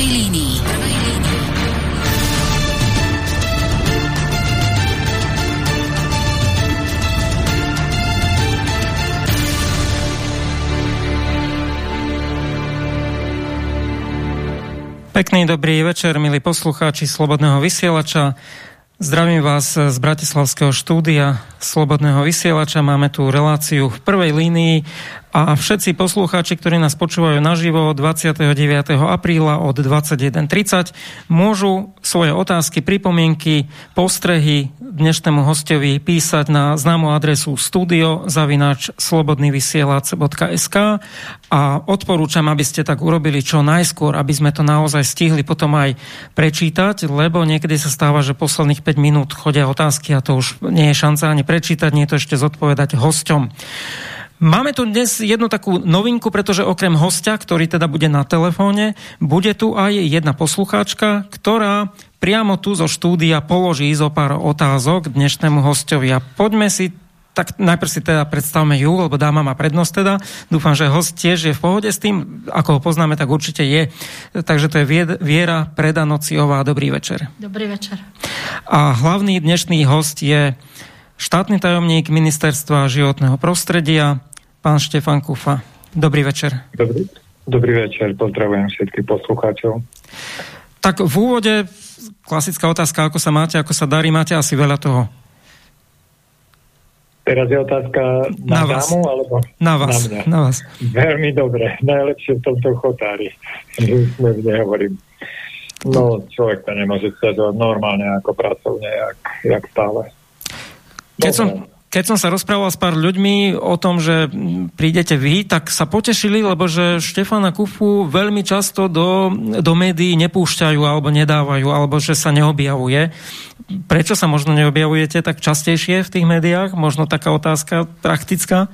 prvej línii. Pekný dobrý večer, milí poslucháči Slobodného vysielača. Zdravím vás z Bratislavského štúdia Slobodného vysielača. Máme tu reláciu v prvej línii a všetci poslucháči, ktorí nás počúvajú naživo 29. apríla od 21.30 môžu svoje otázky, pripomienky, postrehy dnešnému hostovi písať na známu adresu studio.slobodnyvysielac.sk a odporúčam, aby ste tak urobili čo najskôr, aby sme to naozaj stihli potom aj prečítať, lebo niekedy sa stáva, že posledných 5 minút chodia otázky a to už nie je šanca ani prečítať, nie to ešte zodpovedať hosťom. Máme tu dnes jednu takú novinku, pretože okrem hostia, ktorý teda bude na telefóne, bude tu aj jedna poslucháčka, ktorá priamo tu zo štúdia položí zo pár otázok dnešnému hostovi. A poďme si tak najprv si teda predstavme ju, lebo dáma má prednosť teda. Dúfam, že host tiež je v pohode s tým. Ako ho poznáme, tak určite je. Takže to je Viera Predanociová. Dobrý večer. Dobrý večer. A hlavný dnešný host je štátny tajomník Ministerstva životného prostredia, pán Štefan Kufa. Dobrý večer. Dobrý, dobrý večer, pozdravujem všetkých poslucháčov. Tak v úvode klasická otázka, ako sa máte, ako sa darí, máte asi veľa toho. Teraz je otázka na, na vás. dámu, alebo na vás, na mňa? Na vás. Veľmi dobre, najlepšie v tomto chotári. Už nehovorím. No, človek to nemôže stiažovať normálne ako pracovne, jak, jak stále. Keď som, keď som sa rozprával s pár ľuďmi o tom, že prídete vy, tak sa potešili, lebo že Štefana Kufu veľmi často do, do médií nepúšťajú alebo nedávajú, alebo že sa neobjavuje. Prečo sa možno neobjavujete tak častejšie v tých médiách? Možno taká otázka praktická?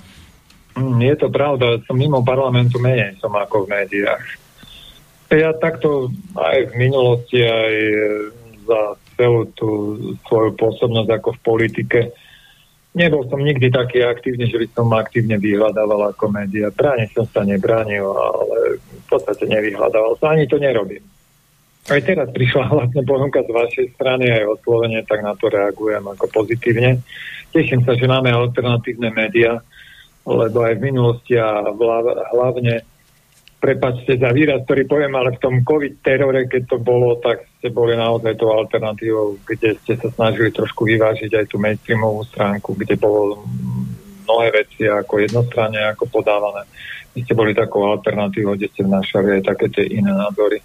Mm, je to pravda, som mimo parlamentu menej som ako v médiách. Ja takto aj v minulosti, aj za celú tú svoju pôsobnosť ako v politike nebol som nikdy taký aktívny, že by som aktívne vyhľadával ako média. Brániť som sa nebránil, ale v podstate nevyhľadával sa, ani to nerobím. Aj teraz prišla vlastne ponuka z vašej strany aj oslovenie, tak na to reagujem ako pozitívne. Teším sa, že máme alternatívne médiá, lebo aj v minulosti a hlavne prepačte za výraz, ktorý poviem, ale v tom COVID terore, keď to bolo, tak ste boli naozaj tou alternatívou, kde ste sa snažili trošku vyvážiť aj tú mainstreamovú stránku, kde bolo mnohé veci ako jednostranne, ako podávané. Vy ste boli takou alternatívou, kde ste vnášali aj také tie iné názory.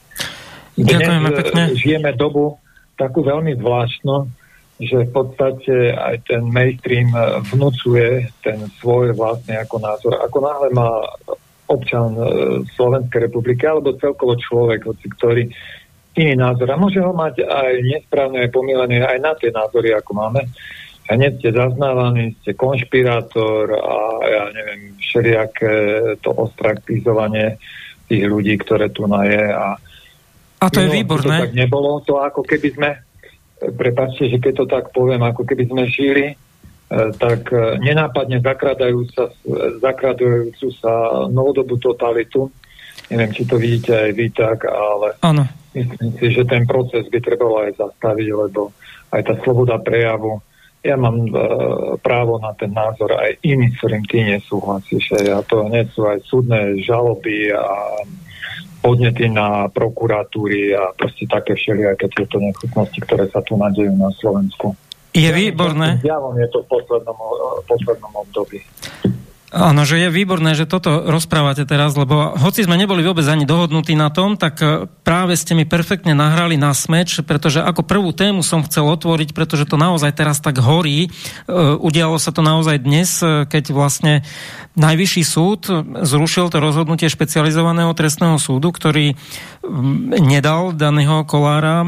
Ďakujeme Dnes pekne. žijeme dobu takú veľmi zvláštnu, že v podstate aj ten mainstream vnúcuje ten svoj vlastne ako názor. Ako náhle má občan e, Slovenskej republiky alebo celkovo človek, hoci ktorý iný názor. A môže ho mať aj nesprávne, aj pomílené aj na tie názory, ako máme. A hneď ste zaznávaní, ste konšpirátor a ja neviem, všelijaké to ostraktizovanie tých ľudí, ktoré tu na je. A, a to je výborné. To tak nebolo, to ako keby sme, prepáčte, že keď to tak poviem, ako keby sme žili E, tak e, nenápadne zakradujúcu sa novodobú totalitu. Neviem, či to vidíte aj vy tak, ale ano. myslím si, že ten proces by trebalo aj zastaviť, lebo aj tá sloboda prejavu ja mám e, právo na ten názor aj iný, s ktorým ty nesúhlasíš. A to nie sú aj súdne žaloby a podnety na prokuratúry a proste také všelijaké tieto nechutnosti, ktoré sa tu nadejú na Slovensku. Je výborné. Zjavom je to v poslednom, poslednom období. Áno, že je výborné, že toto rozprávate teraz, lebo hoci sme neboli vôbec ani dohodnutí na tom, tak e, práve ste mi perfektne nahrali na smeč, pretože ako prvú tému som chcel otvoriť, pretože to naozaj teraz tak horí. E, udialo sa to naozaj dnes, e, keď vlastne Najvyšší súd zrušil to rozhodnutie špecializovaného trestného súdu, ktorý nedal daného kolára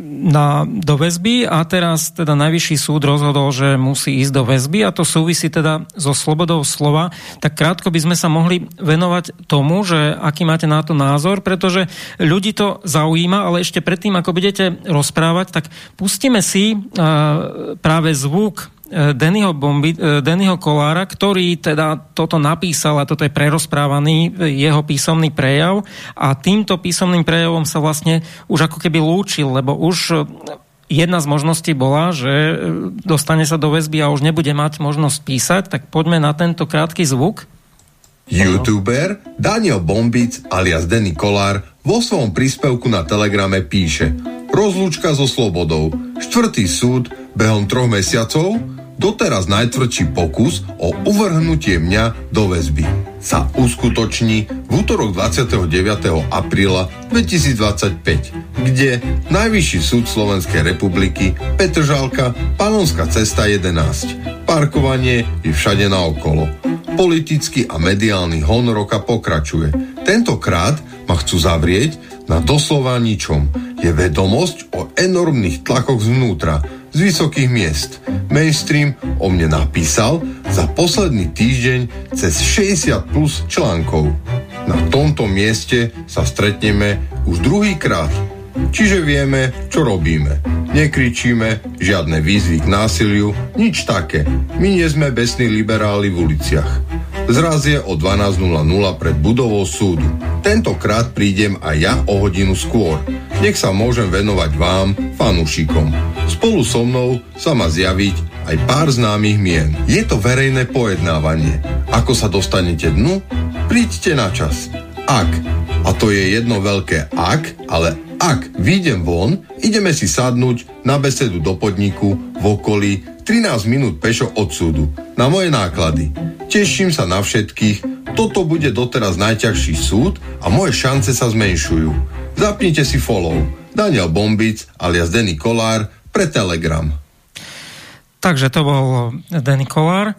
na, do väzby a teraz teda Najvyšší súd rozhodol, že musí ísť do väzby a to súvisí teda so slobodou slova. Tak krátko by sme sa mohli venovať tomu, že aký máte na to názor, pretože ľudí to zaujíma, ale ešte predtým, ako budete rozprávať, tak pustíme si práve zvuk Dennyho, Bombi, Dennyho Kolára, ktorý teda toto napísal a toto je prerozprávaný jeho písomný prejav a týmto písomným prejavom sa vlastne už ako keby lúčil, lebo už jedna z možností bola, že dostane sa do väzby a už nebude mať možnosť písať, tak poďme na tento krátky zvuk. YouTuber Daniel Bombic alias Denny Kolár vo svojom príspevku na Telegrame píše Rozlúčka so slobodou. Štvrtý súd behom troch mesiacov doteraz najtvrdší pokus o uvrhnutie mňa do väzby sa uskutoční v útorok 29. apríla 2025, kde Najvyšší súd Slovenskej republiky Petržalka, Panonská cesta 11. Parkovanie je všade naokolo. Politický a mediálny hon roka pokračuje. Tentokrát ma chcú zavrieť na doslova ničom. Je vedomosť o enormných tlakoch zvnútra, z vysokých miest. Mainstream o mne napísal za posledný týždeň cez 60 plus článkov. Na tomto mieste sa stretneme už druhýkrát. Čiže vieme, čo robíme. Nekričíme, žiadne výzvy k násiliu, nič také. My nie sme besní liberáli v uliciach. Zraz je o 12.00 pred budovou súdu. Tentokrát prídem aj ja o hodinu skôr. Nech sa môžem venovať vám, fanúšikom. Spolu so mnou sa má zjaviť aj pár známych mien. Je to verejné pojednávanie. Ako sa dostanete dnu? Príďte na čas. Ak, a to je jedno veľké ak, ale ak vyjdem von, ideme si sadnúť na besedu do podniku v okolí 13 minút pešo od súdu. Na moje náklady. Teším sa na všetkých. Toto bude doteraz najťažší súd a moje šance sa zmenšujú. Zapnite si follow. Daniel Bombic alias Denny Kolár pre Telegram. Takže to bol Denny Kolár.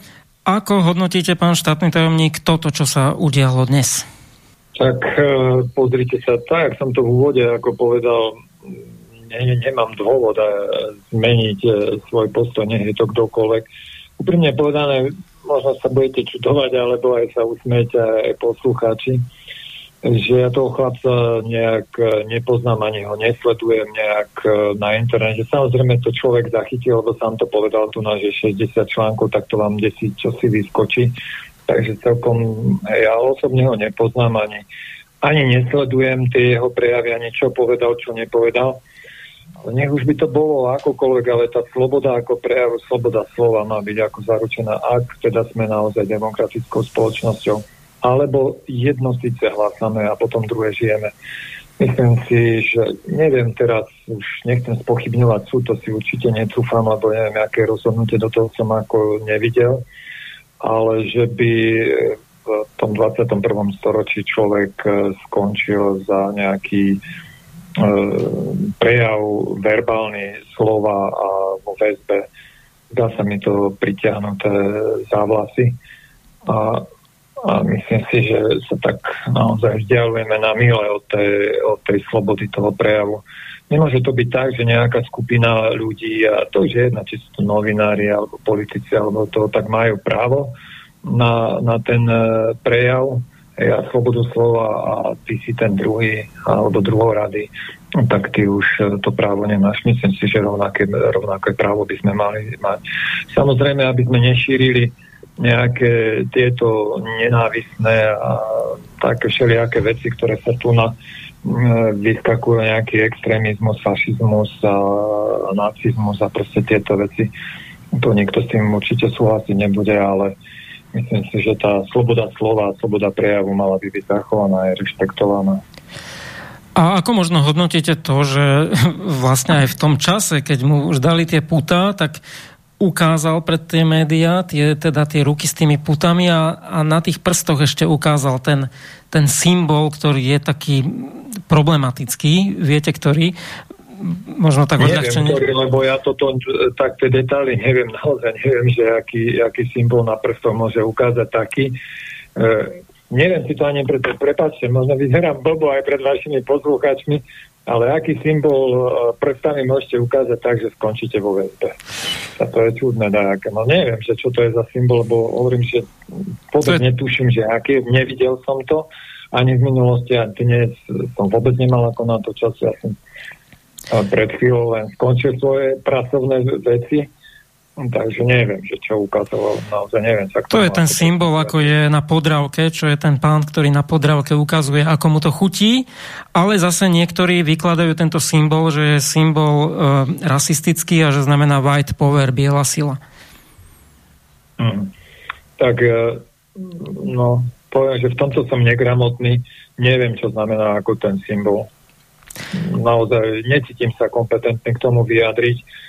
Ako hodnotíte, pán štátny tajomník, toto, čo sa udialo dnes? Tak e, pozrite sa, tak som to v úvode ako povedal, ne, nemám dôvod eh, zmeniť eh, svoj postoj, nech je to kdokoľvek. Úprimne povedané, možno sa budete čudovať, alebo aj sa usmiete aj poslucháči, že ja toho chlapca nejak eh, nepoznám, ani ho nesledujem nejak na internete. Samozrejme to človek zachytil, lebo sám to povedal tu na, že 60 článkov, tak to vám desi čo si vyskočí. Takže celkom, ja osobne ho nepoznám ani, ani nesledujem tie jeho prejavy, ani čo povedal, čo nepovedal nech už by to bolo akokoľvek, ale tá sloboda ako prejav, sloboda slova má byť ako zaručená, ak teda sme naozaj demokratickou spoločnosťou. Alebo jedno síce hlásame a potom druhé žijeme. Myslím si, že neviem teraz, už nechcem spochybňovať súd, to si určite netrúfam, lebo neviem, aké rozhodnutie do toho som ako nevidel, ale že by v tom 21. storočí človek skončil za nejaký E, prejav verbálny slova a vo väzbe dá sa mi to pritiahnuté závlasy a, a myslím si, že sa tak naozaj vzdialujeme na mile od tej, od tej slobody toho prejavu. Nemôže to byť tak, že nejaká skupina ľudí, a to už je jedna, či sú to novinári alebo politici, alebo to tak majú právo na, na ten e, prejav, ja slobodu slova a ty si ten druhý alebo druhorady, tak ty už e, to právo nemáš. Myslím si, že rovnaké, rovnaké právo by sme mali mať. Samozrejme, aby sme nešírili nejaké tieto nenávisné a také všelijaké veci, ktoré sa tu na vyskakujú nejaký extrémizmus, fašizmus a nacizmus a proste tieto veci. To niekto s tým určite súhlasiť nebude, ale myslím si, že tá sloboda slova a sloboda prejavu mala by byť zachovaná a rešpektovaná. A ako možno hodnotíte to, že vlastne aj v tom čase, keď mu už dali tie puta, tak ukázal pred tie médiá, tie, teda tie ruky s tými putami a, a na tých prstoch ešte ukázal ten, ten symbol, ktorý je taký problematický, viete ktorý, možno tak odľahčenie? Neviem, lebo ja toto tak tie detaily neviem, naozaj neviem, že aký, aký symbol na prstom môže ukázať taký. E, neviem si to ani preto, prepáčte, možno vyzerám blbo aj pred vašimi poslucháčmi, ale aký symbol e, prstami môžete ukázať tak, že skončíte vo väzbe. A to je čudné nejaké. No neviem, že čo to je za symbol, lebo hovorím, že vôbec je... netuším, že aký, nevidel som to ani v minulosti a dnes som vôbec nemal ako na to čas. Ja som pred chvíľou len skončil svoje pracovné veci Takže neviem, že čo ukazoval, naozaj neviem. Sa to je ten symbol, ako je na podravke, čo je ten pán, ktorý na podravke ukazuje, ako mu to chutí, ale zase niektorí vykladajú tento symbol, že je symbol e, rasistický a že znamená white power, biela sila. Hmm. Tak, e, no, poviem, že v tomto som negramotný, neviem, čo znamená ako ten symbol. Naozaj necítim sa kompetentný k tomu vyjadriť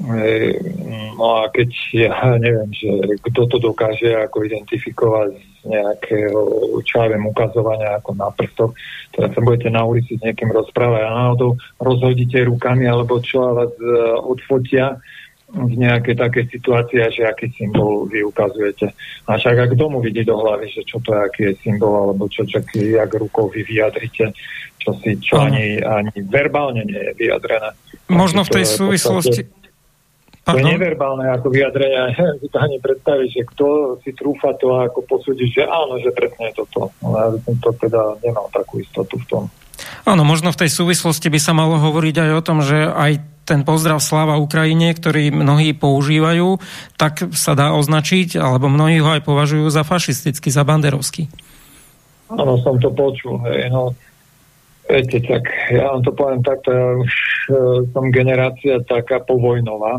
No a keď ja neviem, že kto to dokáže ako identifikovať z nejakého, čo ja viem, ukazovania ako na prstoch, teraz sa budete na ulici s niekým rozprávať a náhodou rozhodíte rukami alebo čo a vás uh, odfotia v nejakej takej situácii, že aký symbol vy ukazujete. A však ak tomu vidí do hlavy, že čo to je, aký je symbol, alebo čo, čo jak rukou vy vyjadrite, čo si, čo ani, ani verbálne nie je vyjadrené. Možno v tej súvislosti, to je neverbálne ako vyjadrenia, si to ani predstaviť, že kto si trúfa to ako posúdiť, že áno, že presne je toto. Ale ja som to teda nemal takú istotu v tom. Áno, možno v tej súvislosti by sa malo hovoriť aj o tom, že aj ten pozdrav Sláva Ukrajine, ktorý mnohí používajú, tak sa dá označiť, alebo mnohí ho aj považujú za fašistický, za banderovský. Áno, som to počul. Hej, no, viete, tak ja vám to poviem takto, ja už e, som generácia taká povojnová,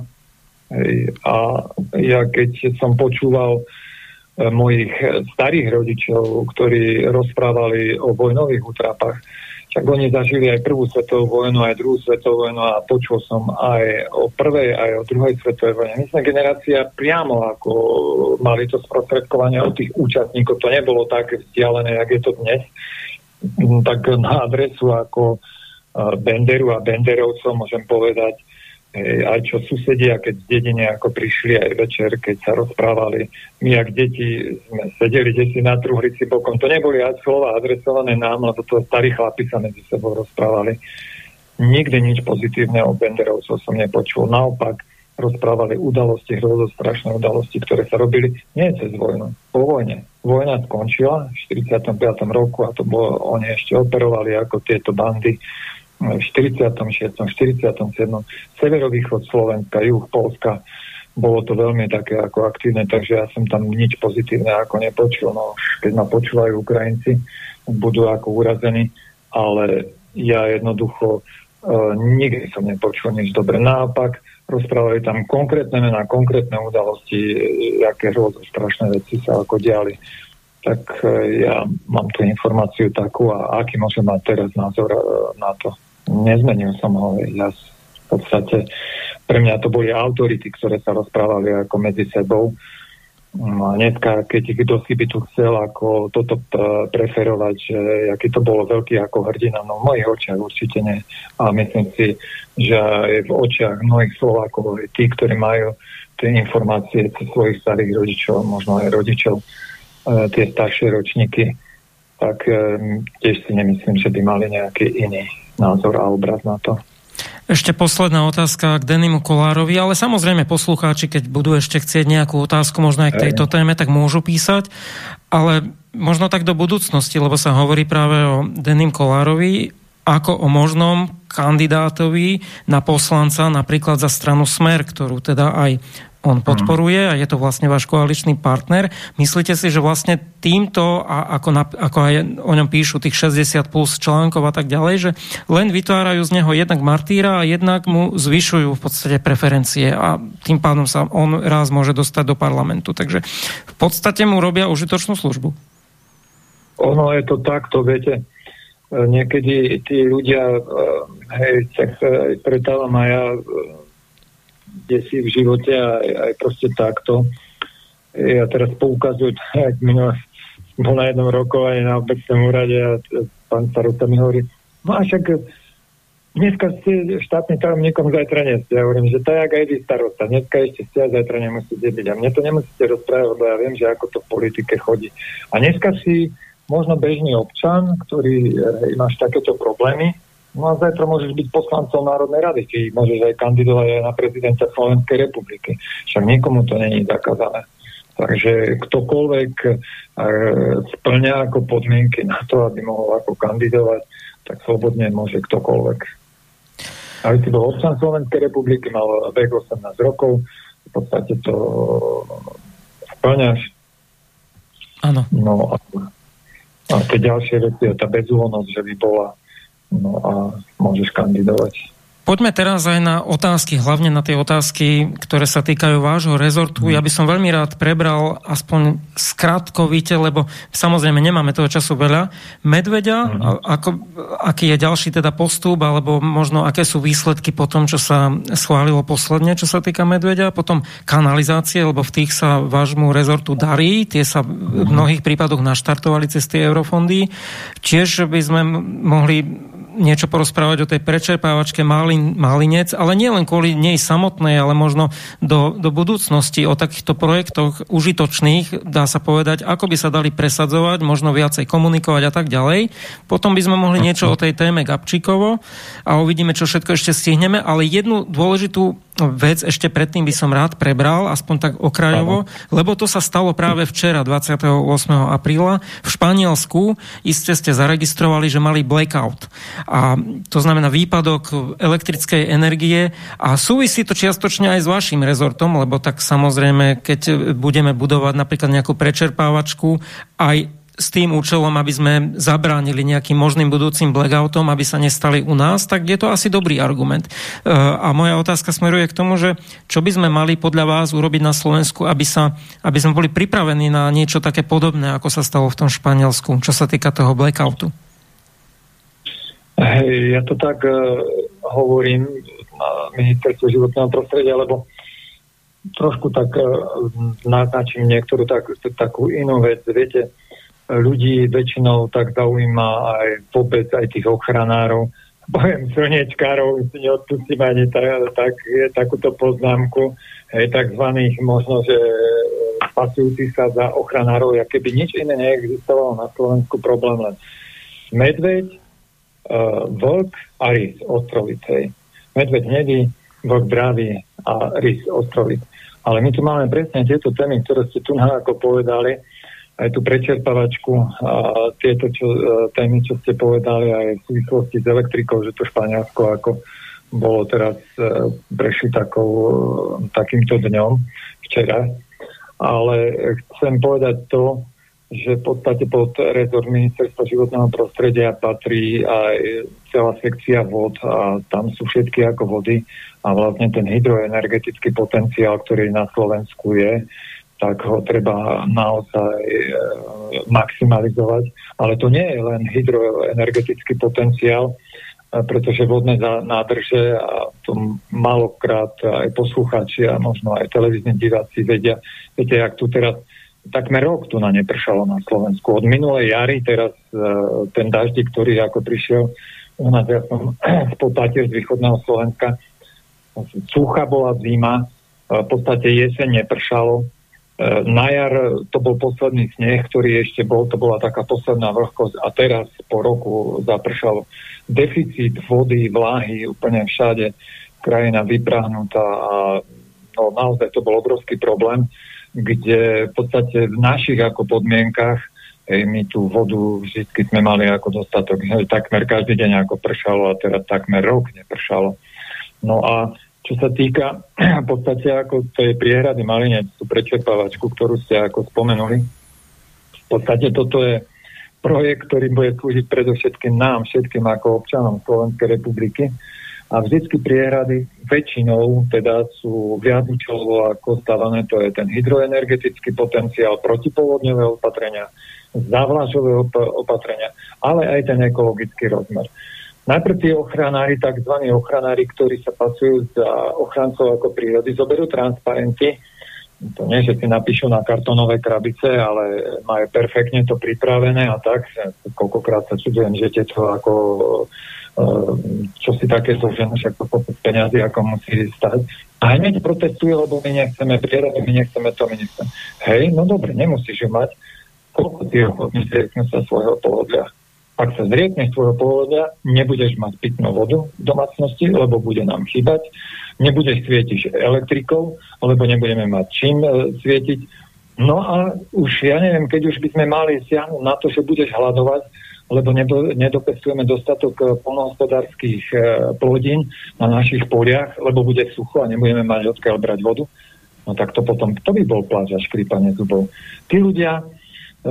Hej. A ja keď som počúval e, mojich starých rodičov, ktorí rozprávali o vojnových útrapách, však oni zažili aj prvú svetovú vojnu, aj druhú svetovú vojnu a počul som aj o prvej, aj o druhej svetovej vojne. My sme generácia priamo ako mali to sprostredkovanie od tých účastníkov. To nebolo tak vzdialené, jak je to dnes. Tak na adresu ako e, Benderu a Benderovcov môžem povedať, aj čo susedia, keď z dedine ako prišli aj večer, keď sa rozprávali. My, ak deti, sme sedeli desi na truhlici bokom. To neboli aj slova adresované nám, lebo to starí chlapi sa medzi sebou rozprávali. Nikdy nič pozitívne o Benderovcov som nepočul. Naopak, rozprávali udalosti, strašné udalosti, ktoré sa robili nie cez vojnu, po vojne. Vojna skončila v 45. roku a to bolo, oni ešte operovali ako tieto bandy 46., 47. severovýchod Slovenska, juh Polska, bolo to veľmi také ako aktívne, takže ja som tam nič pozitívne ako nepočul. No, keď ma počúvajú Ukrajinci, budú ako urazení, ale ja jednoducho e, nikdy som nepočul nič dobre. Naopak, rozprávali tam konkrétne mená, konkrétne udalosti, aké rôzne strašné veci sa ako diali. Tak e, ja mám tú informáciu takú a aký môžem mať teraz názor e, na to nezmenil som ho. Ja v podstate, pre mňa to boli autority, ktoré sa rozprávali ako medzi sebou. No a dneska, keď kto si by tu chcel ako toto preferovať, že aký to bolo veľký ako hrdina, no v mojich očiach určite nie. A myslím si, že aj v očiach mnohých Slovákov, tí, ktorí majú tie informácie cez svojich starých rodičov, možno aj rodičov, e, tie staršie ročníky, tak e, tiež si nemyslím, že by mali nejaký iný názor a obraz na to. Ešte posledná otázka k Denimu Kolárovi, ale samozrejme poslucháči, keď budú ešte chcieť nejakú otázku možno aj k tejto téme, tak môžu písať, ale možno tak do budúcnosti, lebo sa hovorí práve o Denim Kolárovi ako o možnom kandidátovi na poslanca napríklad za stranu Smer, ktorú teda aj on podporuje a je to vlastne váš koaličný partner. Myslíte si, že vlastne týmto, a ako, na, ako aj o ňom píšu tých 60 plus článkov a tak ďalej, že len vytvárajú z neho jednak martýra a jednak mu zvyšujú v podstate preferencie a tým pádom sa on raz môže dostať do parlamentu. Takže v podstate mu robia užitočnú službu. Ono je to takto, viete, niekedy tí ľudia, eh, hej, tak sa stretávam aj ja kde si v živote aj, aj proste takto. Ja teraz poukazujem, ak minulé bol na jednom rokovaní na obecnom úrade a pán starosta mi hovorí, no a však dneska ste štátny tajomníkom, zajtra nie ste. Ja hovorím, že to je aj vy starosta. Dneska ešte ste a zajtra nemusíte byť. A mne to nemusíte rozprávať, lebo ja viem, že ako to v politike chodí. A dneska si možno bežný občan, ktorý e, máš takéto problémy, No a zajtra môžeš byť poslancom Národnej rady, či môžeš aj kandidovať aj na prezidenta Slovenskej republiky. Však nikomu to není zakázané. Takže ktokoľvek e, splňa ako podmienky na to, aby mohol ako kandidovať, tak slobodne môže ktokoľvek. Aby si bol občan Slovenskej republiky, mal vek 18 rokov, v podstate to splňaš. Áno. No a, a tie ďalšie veci tá bezúhonnosť, že by bola no a môžeš kandidovať. Poďme teraz aj na otázky, hlavne na tie otázky, ktoré sa týkajú vášho rezortu. Ja by som veľmi rád prebral aspoň skrátkovite, lebo samozrejme nemáme toho času veľa. Medvedia, mhm. ako, aký je ďalší teda postup, alebo možno aké sú výsledky po tom, čo sa schválilo posledne, čo sa týka medvedia, potom kanalizácie, lebo v tých sa vášmu rezortu darí, tie sa v mhm. mnohých prípadoch naštartovali cez tie eurofondy. Tiež by sme mohli niečo porozprávať o tej prečerpávačke Malin, Malinec, ale nie len kvôli nej samotnej, ale možno do, do budúcnosti o takýchto projektoch užitočných, dá sa povedať, ako by sa dali presadzovať, možno viacej komunikovať a tak ďalej. Potom by sme mohli niečo o tej téme Gabčíkovo a uvidíme, čo všetko ešte stihneme, ale jednu dôležitú vec ešte predtým by som rád prebral, aspoň tak okrajovo, lebo to sa stalo práve včera, 28. apríla. V Španielsku iste ste zaregistrovali, že mali blackout. A to znamená výpadok elektrickej energie a súvisí to čiastočne aj s vašim rezortom, lebo tak samozrejme, keď budeme budovať napríklad nejakú prečerpávačku, aj s tým účelom, aby sme zabránili nejakým možným budúcim blackoutom, aby sa nestali u nás, tak je to asi dobrý argument. E, a moja otázka smeruje k tomu, že čo by sme mali podľa vás urobiť na Slovensku, aby, sa, aby sme boli pripravení na niečo také podobné, ako sa stalo v tom Španielsku, čo sa týka toho blackoutu? Hej, ja to tak uh, hovorím na ministerstvu životného prostredia, lebo trošku tak uh, naznačím niektorú tak, takú inú vec. Viete, ľudí väčšinou tak zaujíma aj vôbec aj tých ochranárov. Poviem slnečkárov, si neodpustím ani tak, tak, takúto poznámku, hej, takzvaných možno, že pasujúci sa za ochranárov, aké by nič iné neexistovalo na Slovensku problém len medveď, vlk a rys ostrovicej. Medveď hnedý, vlk dravý a rys ostrovic. Ale my tu máme presne tieto témy, ktoré ste tu ako povedali, aj tú prečerpavačku a tieto čo, e, témy, čo ste povedali aj v súvislosti s elektrikou, že to Španielsko ako bolo teraz e, prešli takou, takýmto dňom včera. Ale chcem povedať to, že v podstate pod rezort ministerstva životného prostredia patrí aj celá sekcia vod a tam sú všetky ako vody a vlastne ten hydroenergetický potenciál, ktorý na Slovensku je, tak ho treba naozaj e, maximalizovať. Ale to nie je len hydroenergetický potenciál, e, pretože vodné nádrže a to malokrát aj poslucháči a možno aj televízni diváci vedia, viete, jak tu teraz takmer rok tu na nepršalo na Slovensku. Od minulej jary teraz e, ten daždík, ktorý ako prišiel u nás, ja som z východného Slovenska, sucha bola zima, v podstate jeseň nepršalo, E, na jar to bol posledný sneh, ktorý ešte bol, to bola taká posledná vlhkosť a teraz po roku zapršal deficit vody, vláhy úplne všade, krajina vyprahnutá a no, naozaj to bol obrovský problém, kde v podstate v našich ako podmienkach hej, my tú vodu vždy sme mali ako dostatok, hej, takmer každý deň ako pršalo a teraz takmer rok nepršalo. No a čo sa týka v podstate ako tej priehrady Malinec, tú prečerpávačku, ktorú ste ako spomenuli, v podstate toto je projekt, ktorý bude slúžiť predovšetkým nám, všetkým ako občanom Slovenskej republiky. A vždycky priehrady väčšinou teda sú viac účelovo ako stavané, to je ten hydroenergetický potenciál, protipovodňové opatrenia, zavlažové opatrenia, ale aj ten ekologický rozmer. Najprv tí ochranári, tzv. ochranári, ktorí sa pasujú za ochrancov ako prírody, zoberú transparenty, to nie, že si napíšu na kartonové krabice, ale majú perfektne to pripravené a tak. Koľkokrát sa čudujem, že tieto ako čo si také zložené, však to poput peniazy, ako musí stať. A hneď protestuje, lebo my nechceme prieradu, my nechceme to, my nechceme. Hej, no dobre, nemusíš ju mať. Koľko ty ochotný sa svojho pohodlia? Ak sa zriekneš svojho pôvodia, nebudeš mať pitnú vodu v domácnosti, lebo bude nám chýbať, nebudeš svietiť elektrikou, lebo nebudeme mať čím e, svietiť. No a už, ja neviem, keď už by sme mali siahnuť na to, že budeš hľadovať, lebo nedopestujeme dostatok e, polnohospodárských e, plodín na našich poliach, lebo bude sucho a nebudeme mať odkiaľ brať vodu, No tak to potom, to by bol pláč a škrípanie zubov. Tí ľudia, e,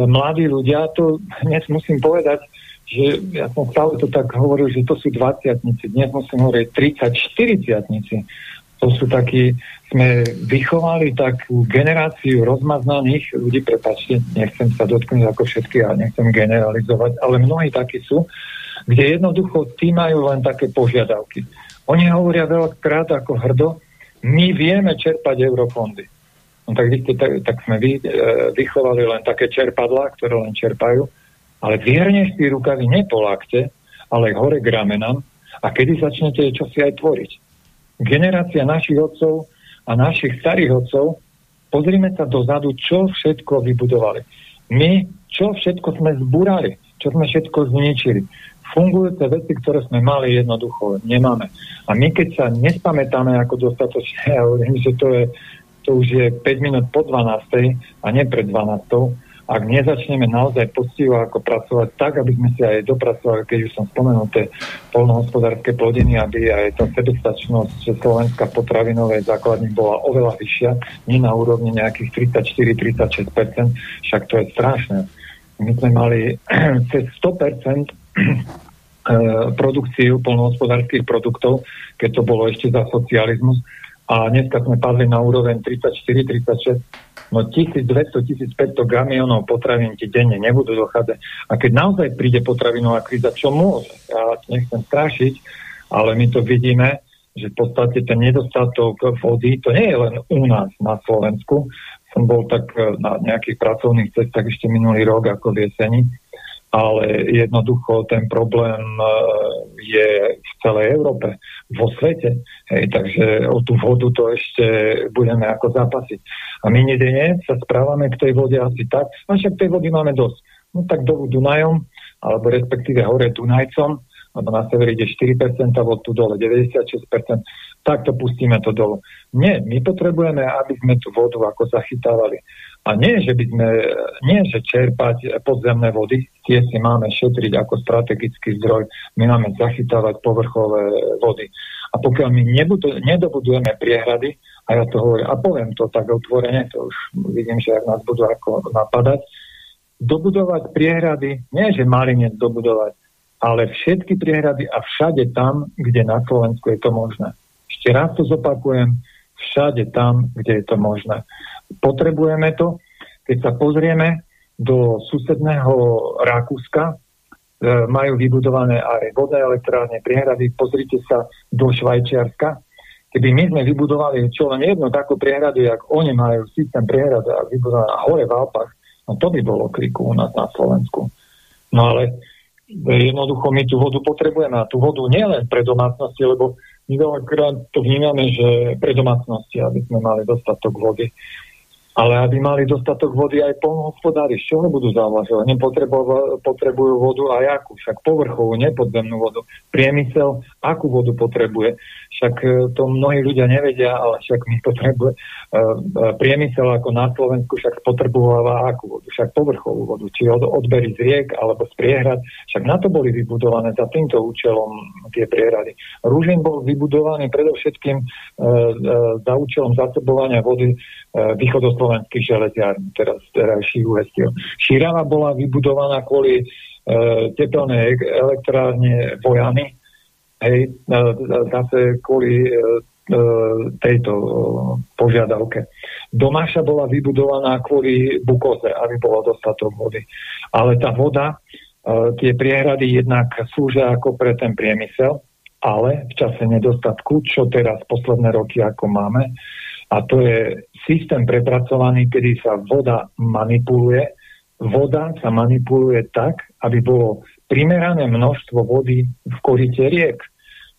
mladí ľudia, to dnes musím povedať, že ja som stále to tak hovoril, že to sú 20 dnes musím hovoriť 30 40 To sú takí, sme vychovali takú generáciu rozmaznaných ľudí, prepačte, nechcem sa dotknúť ako všetky a nechcem generalizovať, ale mnohí takí sú, kde jednoducho tí majú len také požiadavky. Oni hovoria veľakrát ako hrdo, my vieme čerpať eurofondy. No tak, tak, tak sme vy, e, vychovali len také čerpadlá, ktoré len čerpajú, ale vierne si rukavy nepolákte, ale hore k a kedy začnete čo si aj tvoriť. Generácia našich otcov a našich starých otcov, pozrime sa dozadu, čo všetko vybudovali. My, čo všetko sme zburali, čo sme všetko zničili fungujúce veci, ktoré sme mali, jednoducho nemáme. A my keď sa nespamätáme ako dostatočne, ja hovorím, že to, je, to už je 5 minút po 12. a nie pred 12. Ak nezačneme naozaj poctivo ako pracovať tak, aby sme si aj dopracovali, keď už som spomenul tie polnohospodárske plodiny, aby aj tá sebestačnosť Slovenska potravinovej základní bola oveľa vyššia, nie na úrovni nejakých 34-36%, však to je strašné. My sme mali cez 100% E, produkciu polnohospodárských produktov, keď to bolo ešte za socializmus. A dneska sme padli na úroveň 34-36. No 1200-1500 kamionov potravín ti denne nebudú dochádzať. A keď naozaj príde potravinová kríza, čo môže? Ja nechcem strašiť, ale my to vidíme, že v podstate ten nedostatok vody, to nie je len u nás na Slovensku. Som bol tak e, na nejakých pracovných cestách ešte minulý rok ako v jeseni ale jednoducho ten problém e, je v celej Európe, vo svete. Hej, takže o tú vodu to ešte budeme ako zápasiť. A my nedene sa správame k tej vode asi tak, a však tej vody máme dosť. No tak dolu Dunajom, alebo respektíve hore Dunajcom, lebo na severe ide 4%, vod tu dole 96%, tak to pustíme to dolu. Nie, my potrebujeme, aby sme tú vodu ako zachytávali. A nie, že by sme, nie, že čerpať podzemné vody, tie si máme šetriť ako strategický zdroj, my máme zachytávať povrchové vody. A pokiaľ my nebudu, nedobudujeme priehrady, a ja to hovorím, a poviem to tak otvorene, to už vidím, že ak nás budú ako napadať, dobudovať priehrady, nie že mali dobudovať, ale všetky priehrady a všade tam, kde na Slovensku je to možné. Ešte raz to zopakujem, všade tam, kde je to možné. Potrebujeme to. Keď sa pozrieme do susedného Rakúska, e, majú vybudované aj vodné elektrárne, priehrady. Pozrite sa do Švajčiarska. Keby my sme vybudovali čo len jednu takú priehradu, jak oni majú systém priehrad a vybudované hore v Alpách, no to by bolo kriku u nás na Slovensku. No ale jednoducho my tú vodu potrebujeme a tú vodu nielen pre domácnosti, lebo my veľakrát to vnímame, že pre domácnosti, aby sme mali dostatok vody ale aby mali dostatok vody aj polnohospodári, z čoho budú závažovať? Potrebujú vodu aj akú, však povrchovú, nepodzemnú vodu. Priemysel, akú vodu potrebuje? Však e, to mnohí ľudia nevedia, ale však my potrebuje uh, priemysel ako na Slovensku však potrebováva akú vodu? Však povrchovú vodu, či od, odbery z riek alebo z priehrad. Však na to boli vybudované za týmto účelom tie priehrady. Rúžin bol vybudovaný predovšetkým uh, uh, za účelom zasobovania vody uh, východoslovenských železiární, teraz terajších USTO. Šírava bola vybudovaná kvôli e, tepelnej elektrárne Vojany, hej, e, zase kvôli e, e tejto e, požiadavke. Domáša bola vybudovaná kvôli bukoze, aby bolo dostatok vody. Ale tá voda, e, tie priehrady jednak slúžia ako pre ten priemysel, ale v čase nedostatku, čo teraz posledné roky ako máme, a to je systém prepracovaný, kedy sa voda manipuluje. Voda sa manipuluje tak, aby bolo primerané množstvo vody v korite riek.